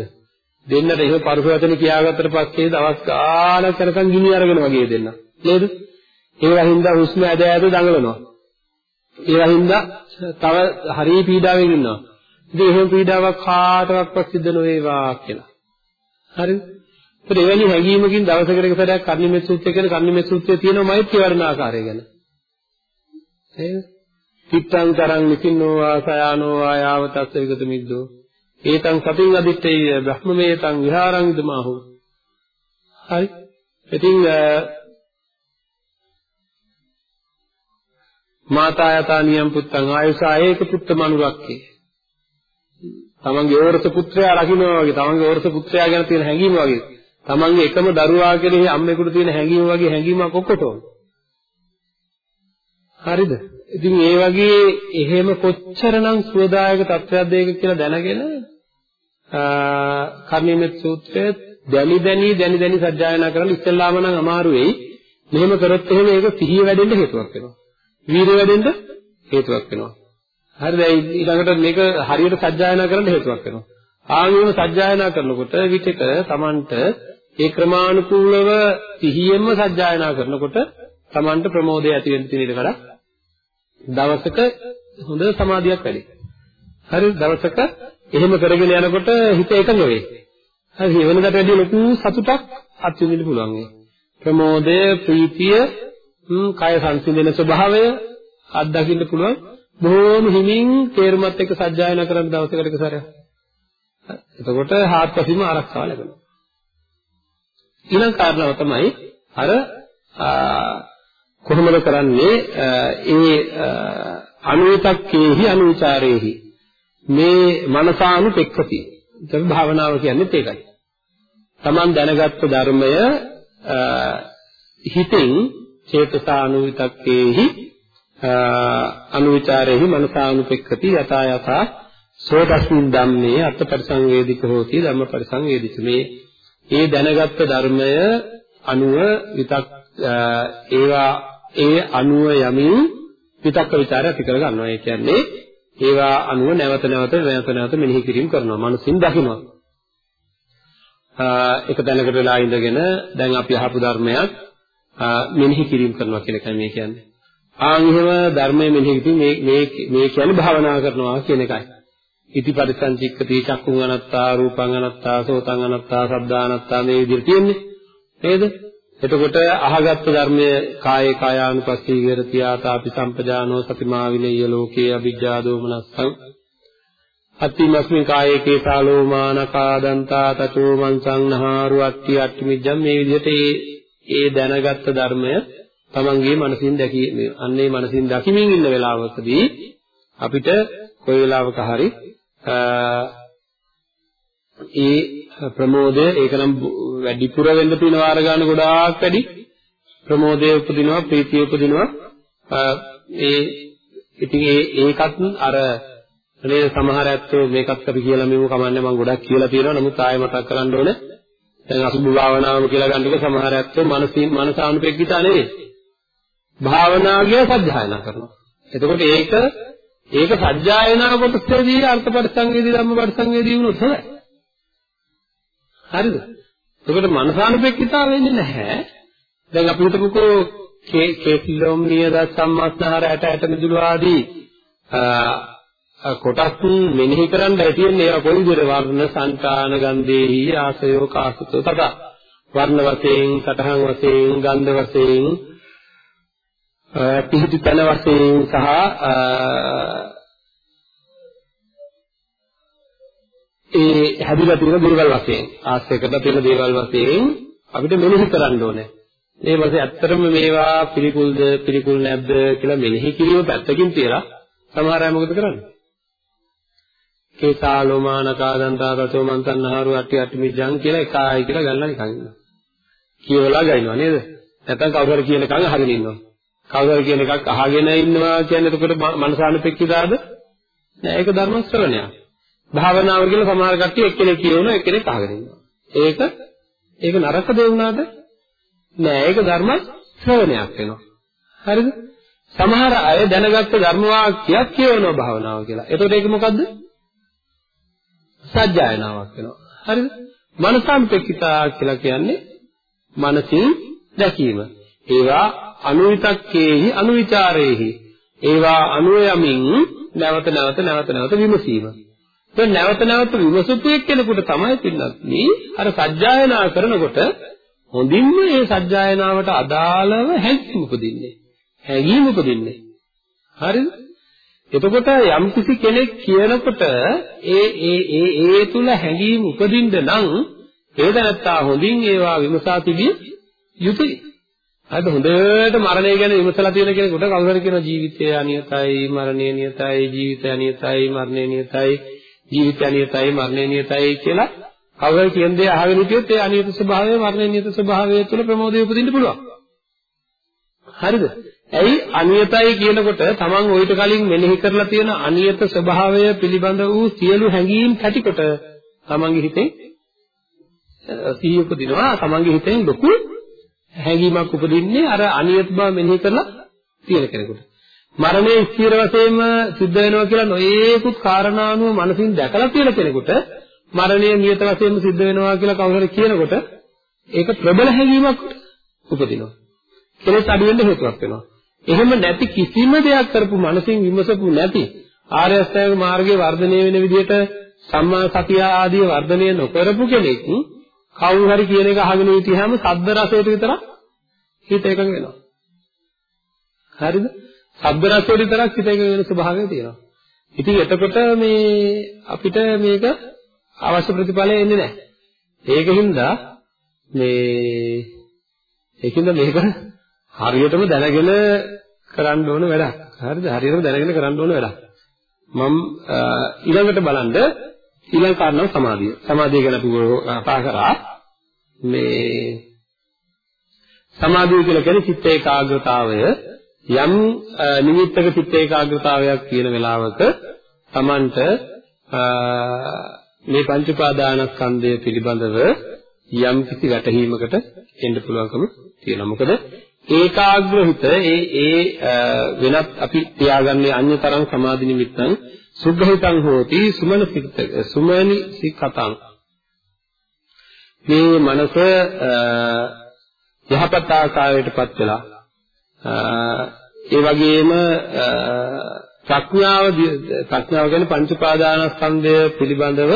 දෙන්නට එහෙම පරුස වචන කියාගත්තට පස්සේ දවස් ගානක් කරකන් ගිනි අරගෙන වගේ දෙන්න. නේද? ඒවා හින්දා හුස්ම ඇද ඇද දඟලනවා. ඒවා හින්දා තව හරි පීඩාවෙන් ඉන්නවා. ඉතින් එහෙම පීඩාවක් කාටවත් සිද්ධ නොවේවා කියලා. හරිද? ඒත් එවැනි හැඟීමකින් දවසකට එක සැරයක් කර්ණිමෙත් සූත්‍රය කියන කර්ණිමෙත් සූත්‍රයේ තියෙන මෛත්‍රී වර්ණ ආකාරය ගැන. නේද? චිත්තං කරං නිසින්නෝ ආසයානෝ ආයාවතස්ස විගත මිද්දෝ. ඒතං සතින් අදිත්තේ බ්‍රහ්මමේතං විහාරං ඉදමහු හරි. ඉතින් මාතා යතා නියම් පුත්තං ආයුසා ඒක පුත්ත මනුරක්කේ. තමන්ගේ ඕරස පුත්‍රයා රකින්නවා වගේ තමන්ගේ ඕරස පුත්‍රයා ගැන තියෙන හැඟීම වගේ. තමන්ගේ එකම දරුවා කෙරෙහි අම්මෙකුට තියෙන හැඟීම වගේ හැඟීමක් ඔක්කොටම. හරිද? ඉතින් ඒ වගේ එහෙම කොච්චරනම් සුවදායක තත්ත්වයක්ද ඒක කියලා දැනගෙන කර්ණීයමෙත් සූත්‍රයේ දැනි දැනි දැනි දැනි සත්‍යයනා කරලා ඉස්සෙල්ලාම නම් අමාරු වෙයි. මෙහෙම කරොත් එහෙම ඒක සිහිය වැඩෙන්න හේතුවක් වෙනවා. වීර්ය වැඩෙන්න හේතුවක් වෙනවා. හරිද? ඊළඟට මේක හරියට සත්‍යයනා කරන්න හේතුවක් වෙනවා. ආගම සත්‍යයනා කරනකොට විතක Tamanට ඒ ක්‍රමානුකූලව සිහියෙන්ම සත්‍යයනා කරනකොට Tamanට ප්‍රමෝදය ඇති වෙන්න තියෙන ඉඩ දවසක හොඳ සමාධියක් වැඩි. හරි දවසක එහෙම කරගෙන යනකොට හිත එකඟ වෙයි. හරි වෙනකට වැඩිය ලොකු සතුටක් අත්විඳින්න පුළුවන්. ප්‍රමෝදය, ප්‍රීතිය, කය සංසිඳන ස්වභාවය අත්දකින්න පුළුවන්. බොහෝම හිමින් තේරුමත් එක්ක සජ්ජායනා කරන දවසකට එක සැරයක්. එතකොට හාත්පසින්ම ආරක්ෂාව ලැබෙනවා. ඊළඟ කාරණාව තමයි අර කොහොමද කරන්නේ ඒ අනුවිතක්කේහි අනුචාරේහි මේ මනසානුපෙක්ඛති. ඒක භාවනාව කියන්නේ ඒකයි. Taman දැනගත්තු ධර්මය හිතෙන් චේතසානුවිතක්කේහි අනුවිචාරේහි මනසානුපෙක්ඛති යතා යතා සෝතස්මින් ධම්මේ අත්ථ පරිසංවේදික හෝති ධම්ම පරිසංවේදිත මේ ඒ දැනගත්තු ධර්මය අනුව විතක් ඒවා ඒ අනුව යමින් විතක්ක ਵਿਚාරය ඇති කර ගන්නවා. ඒ කියන්නේ ඒවා අනුව නැවත නැවත නැවත නැවත මෙනෙහි කිරීම කරනවා. මනසින් දකිනවා. එක තැනකට වෙලා ඉඳගෙන දැන් අපි අහපු ධර්මයක් මෙනෙහි කිරීම කරනවා කියන එකයි මේ කියන්නේ. ආන් එහෙම ධර්මයේ මෙනෙහි කිරීම මේ මේ මේ කියන්නේ භාවනා කරනවා කියන එකයි. ඉති පරිසංචික්කති චක්කුං අනත්තා රූපං අනත්තා සෝතං අනත්තා සබ්දානත්තා මේ විදිහට තියෙන්නේ. නේද? එතකොට අහගත්තු ධර්මයේ කායේ කායානුපස්සී විරති ආතාපි සම්පජානෝ සතිමා විනය්‍ය ලෝකේ අවිජ්ජා දෝමනස්සං. අත්තිමස්මින් කායේ කේසාලෝ මානකා දන්තා තචෝ මන්සං නහාරු අට්ටි අට්ටි මිජ්ජම් මේ විදිහට ඒ ඒ දැනගත්ත ධර්මය තමන්ගේ මනසින් දැකී අන්නේ මනසින් දකිමින් ඉන්න වෙලාවකදී අපිට කොයි වෙලාවක හරි ඒ ප්‍රමෝදය ඒකනම් වැඩිපුර වෙන්න තියෙන වාර ගන්න ගොඩාක් වැඩි ප්‍රමෝදය උපදිනවා ප්‍රීතිය උපදිනවා. ඒ ඉතින් ඒ ඒකත් අර මේ සමහර ඇත්තෝ මේකත් අපි කියලා මෙමු කමන්නේ මම ගොඩක් කියලා තියෙනවා. නමුත් ආයෙ මතක් කරන්න ඕනේ. දැන් අසුභ භාවනාවම කියලා ගන්නකො සමහර ඇත්තෝ මනසින් මනසානුපෙක්කිතා නෙවෙයි. භාවනාවිය සත්‍යයනා කරනවා. එතකොට ඒක ඒක සත්‍යයනා කොටසේදී අර්ථ පරිසංවේදී ධම්ම පරිසංවේදී වුණොත් හොඳයි. හරිද? එතකොට මනසානුපෙක්කිතාව වෙන්නේ නැහැ. දැන් අපි හිතමුකෝ කේකිලොම් නියද සම්මස්නහර ඇට ඇට මිදුළු ආදී කොටස් මෙනෙහි කරන්න තියෙන්නේ ඒවා කොයි විදිහට වර්ණ සංකාන ගන්ධේහි ආසයෝ කාසතෝ තද වර්ණ වශයෙන් සටහන් වශයෙන් ගන්ධ වශයෙන් පිහිටි තන වශයෙන් සහ ඒ හැදිලා තියෙන දේවල් වශයෙන් ආශ්‍රය කරලා තියෙන දේවල් වශයෙන් අපිට මෙනෙහි කරන්න ඕනේ. මේ වශයෙන් ඇත්තටම මේවා පිළිකුල්ද පිළිකුල් නැද්ද කියලා මෙනෙහි කිරීම පැත්තකින් තියලා සමහර අය මොකද කරන්නේ? කේසාලෝමානකා දන්තා තතෝ මන්තන්නහරු අට්ටි අට්ටි මිජ්ජං කියලා එකයි කියලා ගන්නලා නිකන් ඉන්නවා. කියවලා ගන්නවා නේද? නැත්නම් කවුරු හරි කියන එකක් අහගෙන ඉන්නවා. කවුරු හරි කියන එකක් අහගෙන ඉන්නවා කියන්නේ එතකොට මනසානුපෙක්කිදාද? නෑ ඒක ධර්ම ශ්‍රවණයක්. භාවනාව කියලා සමහර කට්ටිය එක්කෙනෙක් කියනවා එක්කෙනෙක් අහගෙන ඉන්නවා. ඒක ඒක නරක දේ වුණාද? නෑ ඒක ධර්ම ශ්‍රවණයක් වෙනවා. හරිද? සමහර අය දැනගත්ත ධර්ම වාක්‍යයක් කියවනවා භාවනාව කියලා. එතකොට ඒක මොකද්ද? සත්‍යයනාවක් වෙනවා. හරිද? මනසම්පෙක්කිතා කියලා කියන්නේ මනසින් දැකීම. ඒවා අනුවිතක්කේහි අනුවිචාරේහි ඒවා අනුයමින් නැවත නැවත නැවත නැවත විමසීම. දැන් නැවත නැවත විමසුතු එක්කෙනෙකුට තමයි පින්නත් මේ අර සජ්ජායනා කරනකොට හොඳින්ම මේ සජ්ජායනාවට අදාළව හැඟීම් උපදින්නේ. හැඟීම් උපදින්නේ. හරිද? එතකොට යම් කිසි කෙනෙක් කියනකොට ඒ ඒ ඒ ඒ තුල හැඟීම් උපදින්න නම් ඒ දැනත්තා හොඳින් ඒවා විමසා තිබිය යුතුයි. හරිද? හොඳට මරණය ගැන විමසලා තියෙන කෙනෙකුට කවුරු හරි කියන ජීවිතය අනියතයි, මරණය නියතයි, ජීවිතය අනියතයි, මරණය නියතයි ජීවිතය නියතයි මරණය නියතයි කියලා කවුරුහරි කියන දේ අහගෙන හිටියොත් ඒ අනියත ස්වභාවය වර්ණය නියත ස්වභාවය තුළ ප්‍රමෝදය උපදින්න පුළුවන්. හරිද? ඇයි අනියතයි කියනකොට තමන් ඔయిత කලින් මෙනෙහි කරලා තියෙන අනියත ස්වභාවය පිළිබඳ වූ සියලු හැඟීම් පැටිකොට තමන්ගේ හිතේ සිහිය උපදිනවා තමන්ගේ හිතෙන් ලොකු හැඟීමක් උපදින්නේ අර අනියත බව මෙනෙහි කරලා තියෙන කෙනෙකුට මරණය ස්ථිර වශයෙන්ම සිද්ධ වෙනවා කියලා නොයේකුත් කාරණානුව මනසින් දැකලා තියෙන කෙනෙකුට මරණය නියත වශයෙන්ම සිද්ධ වෙනවා කියලා කවුරු හරි කියනකොට ඒක ප්‍රබල හැඟීමක් උපදිනවා කෙලෙස් අඩු වෙන්න හේතුවක් වෙනවා එහෙම නැති කිසිම දෙයක් කරපු මනසින් විමසපු නැති ආර්ය අෂ්ටාංග මාර්ගයේ වර්ධනය වෙන විදිහට සම්මා සතිය ආදී වර්ධනය නොකරපු කෙනෙක් කවුරු හරි කියන එක අහගෙන හිටියාම සද්ද රසයට විතරක් හිත එකඟ වෙනවා. හරිද? සද්ද රසයට විතරක් හිත එකඟ වෙන ස්වභාවය තියෙනවා. ඉතින් එතකොට මේ අපිට මේක අවශ්‍ය ප්‍රතිඵලය එන්නේ නැහැ. ඒකින්ද මේ ඒකින්ද මේක හරියටම දැනගෙන කරන්න ඕන වැඩක්. හරිද? හරියටම දැනගෙන කරන්න ඕන වැඩක්. මම ඊළඟට බලන්න ඊළඟ කාරණාව සමාධිය. සමාධිය ගැන අපි කතා කරා. මේ සමාධිය කියලා කියන්නේ චිත්ත ඒකාග්‍රතාවය යම් නිමිත්තක චිත්ත ඒකාග්‍රතාවයක් කියන වෙලාවක Tamanට මේ පංච උපාදානස්කන්ධය පිළිබඳව යම් කිසි වැටහීමකට එන්න පුළුවන්කම තියෙනවා. මොකද ඒකාග්‍ර හිත ඒ ඒ වෙනත් අපි තියාගන්නේ අන්‍යතරං සමාධි නිමිත්තං සුද්ධහිතං හෝති සුමන සිත සුමනි සිකතං මේ මනස යහපත් ආකාරයටපත් වෙලා ඒ වගේම ප්‍රඥාව ප්‍රඥාව කියන්නේ පංච පාදානස්කන්ධය පිළිබඳව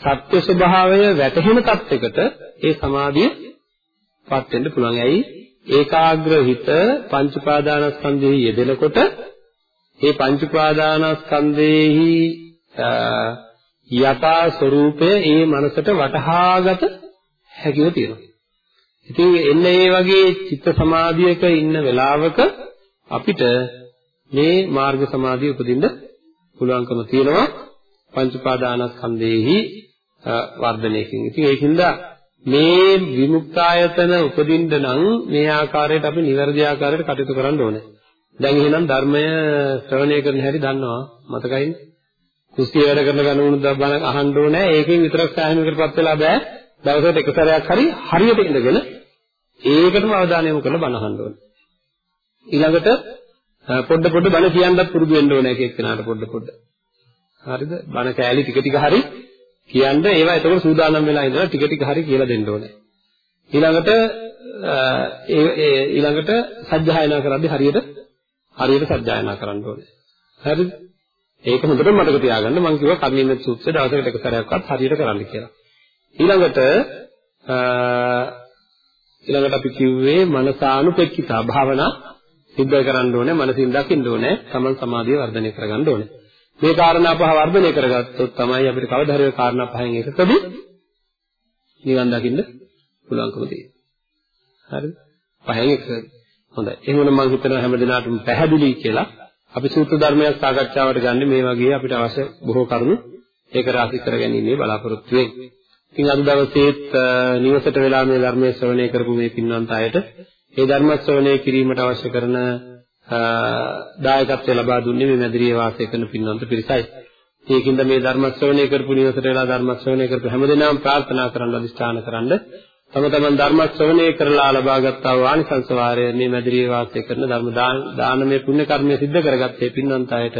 සත්‍ය ස්වභාවය වැටහෙන තත්යකට ඒ සමාධිය පත් වෙන්න පුළුවන්. ඇයි? ඒකාග්‍ර හිත පංච පාදානස්කන්ධෙහි යෙදෙනකොට ඒ පංච පාදානස්කන්ධෙහි යථා ස්වરૂපය ඒ මනසට වටහාගත හැකිව තියෙනවා. ඉතින් එන්න ඒ වගේ චිත්ත සමාධියක ඉන්න වෙලාවක අපිට මේ මාර්ග සමාධිය උපදින්න පුළුවන්කම තියෙනවා පංච පාදානස්කන්ධෙහි වර්ධනයකින්. ඉතින් ඒකින්ද මේ විමුක්තායතන උපදින්න නම් මේ ආකාරයට අපි නිවැරදි ආකාරයට කටයුතු කරන්න ඕනේ. දැන් එහෙනම් ධර්මය ශ්‍රවණය කරන හැටි දන්නවා මතකයිද? කුස්සිය වැඩ කරන ගනුණු බණ අහන්න ඕනේ. ඒකෙන් විතරක් සාහිනකටපත් වෙලා බෑ. දවසකට එක සැරයක් හරි හරියට ඉඳගෙන ඒකටම අවධානය යොමු කරලා බණ අහන්න ඕනේ. ඊළඟට පොඩ පොඩ බණ කියන්නත් පුරුදු වෙන්න ඕනේ එක එක්කෙනාට පොඩ පොඩ. හරිද? බණ කෑලි ටික ටික හරි කියන්න ඒවා එතකොට සූදානම් වෙලා ඉඳලා ටික ටික හරි කියලා දෙන්න ඕනේ. ඊළඟට ඒ ඊළඟට සත්‍යයනා කරද්දී හරියට හරියට සත්‍යයනා කරන්න ඕනේ. හරිද? ඒක හොඳට මතක තියාගන්න මම කිව්වා කර්ණීය සූත්‍රය දවසකට එක සැරයක්වත් හරියට කරන්න කියලා. ඊළඟට ඊළඟට අපි කිව්වේ මනසානුපෙක්කිතා භාවනා සිද්ධ කරන්න ඕනේ මනසින් දකින්න ඕනේ තමන් සමාධිය වර්ධනය කරගන්න ඕනේ. මේ කාරණා පහ වර්ධනය කරගත්තොත් තමයි අපිට කවදා හරි කාරණා පහෙන් එකකදී නිවන් දකින්න පුළුවන්කම තියෙන්නේ. හරිද? පහෙන් එකකදී. හොඳයි. එහෙනම් මම හිතනවා හැම දිනාටම පැහැදිලි කියලා අපි සූත්‍ර ධර්මයක් සාකච්ඡාවට ගන්න මේ වගේ අපිට අවශ්‍ය බොහෝ කරුණු ඒක රාශි කරගැනීමේ බලාපොරොත්තු වෙන්නේ. ඉතින් අද දවසේත් නිවසට වෙලා මේ ධර්මයේ ශ්‍රවණය කරපු මේ පින්වන්ත අයට ඒ ධර්ම ශ්‍රවණය කිරීමට අවශ්‍ය කරන දායකත්වය ලබා දුන්නේ මේ මැදිරියේ වාසය කරන පින්වන්ත පිරිසයි. ඒකින්ද මේ ධර්ම ශ්‍රවණය කරපු නිවසට වෙලා ධර්ම ශ්‍රවණය කරපු හැමදෙනාම ප්‍රාර්ථනා කරන්න අදිෂ්ඨාන කරන්න තම තමන් ධර්ම ශ්‍රවණය කරලා ලබාගත්තා වූ ආනිසංස වාරය මේ මැදිරියේ වාසය කරන ධර්ම දානමය පුණ්‍ය කර්මය සිද්ධ කරගත්තේ පින්වන්ත අයට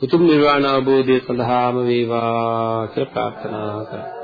උතුම් නිර්වාණ අවබෝධය සඳහාම වේවා කියලා ප්‍රාර්ථනා කරා.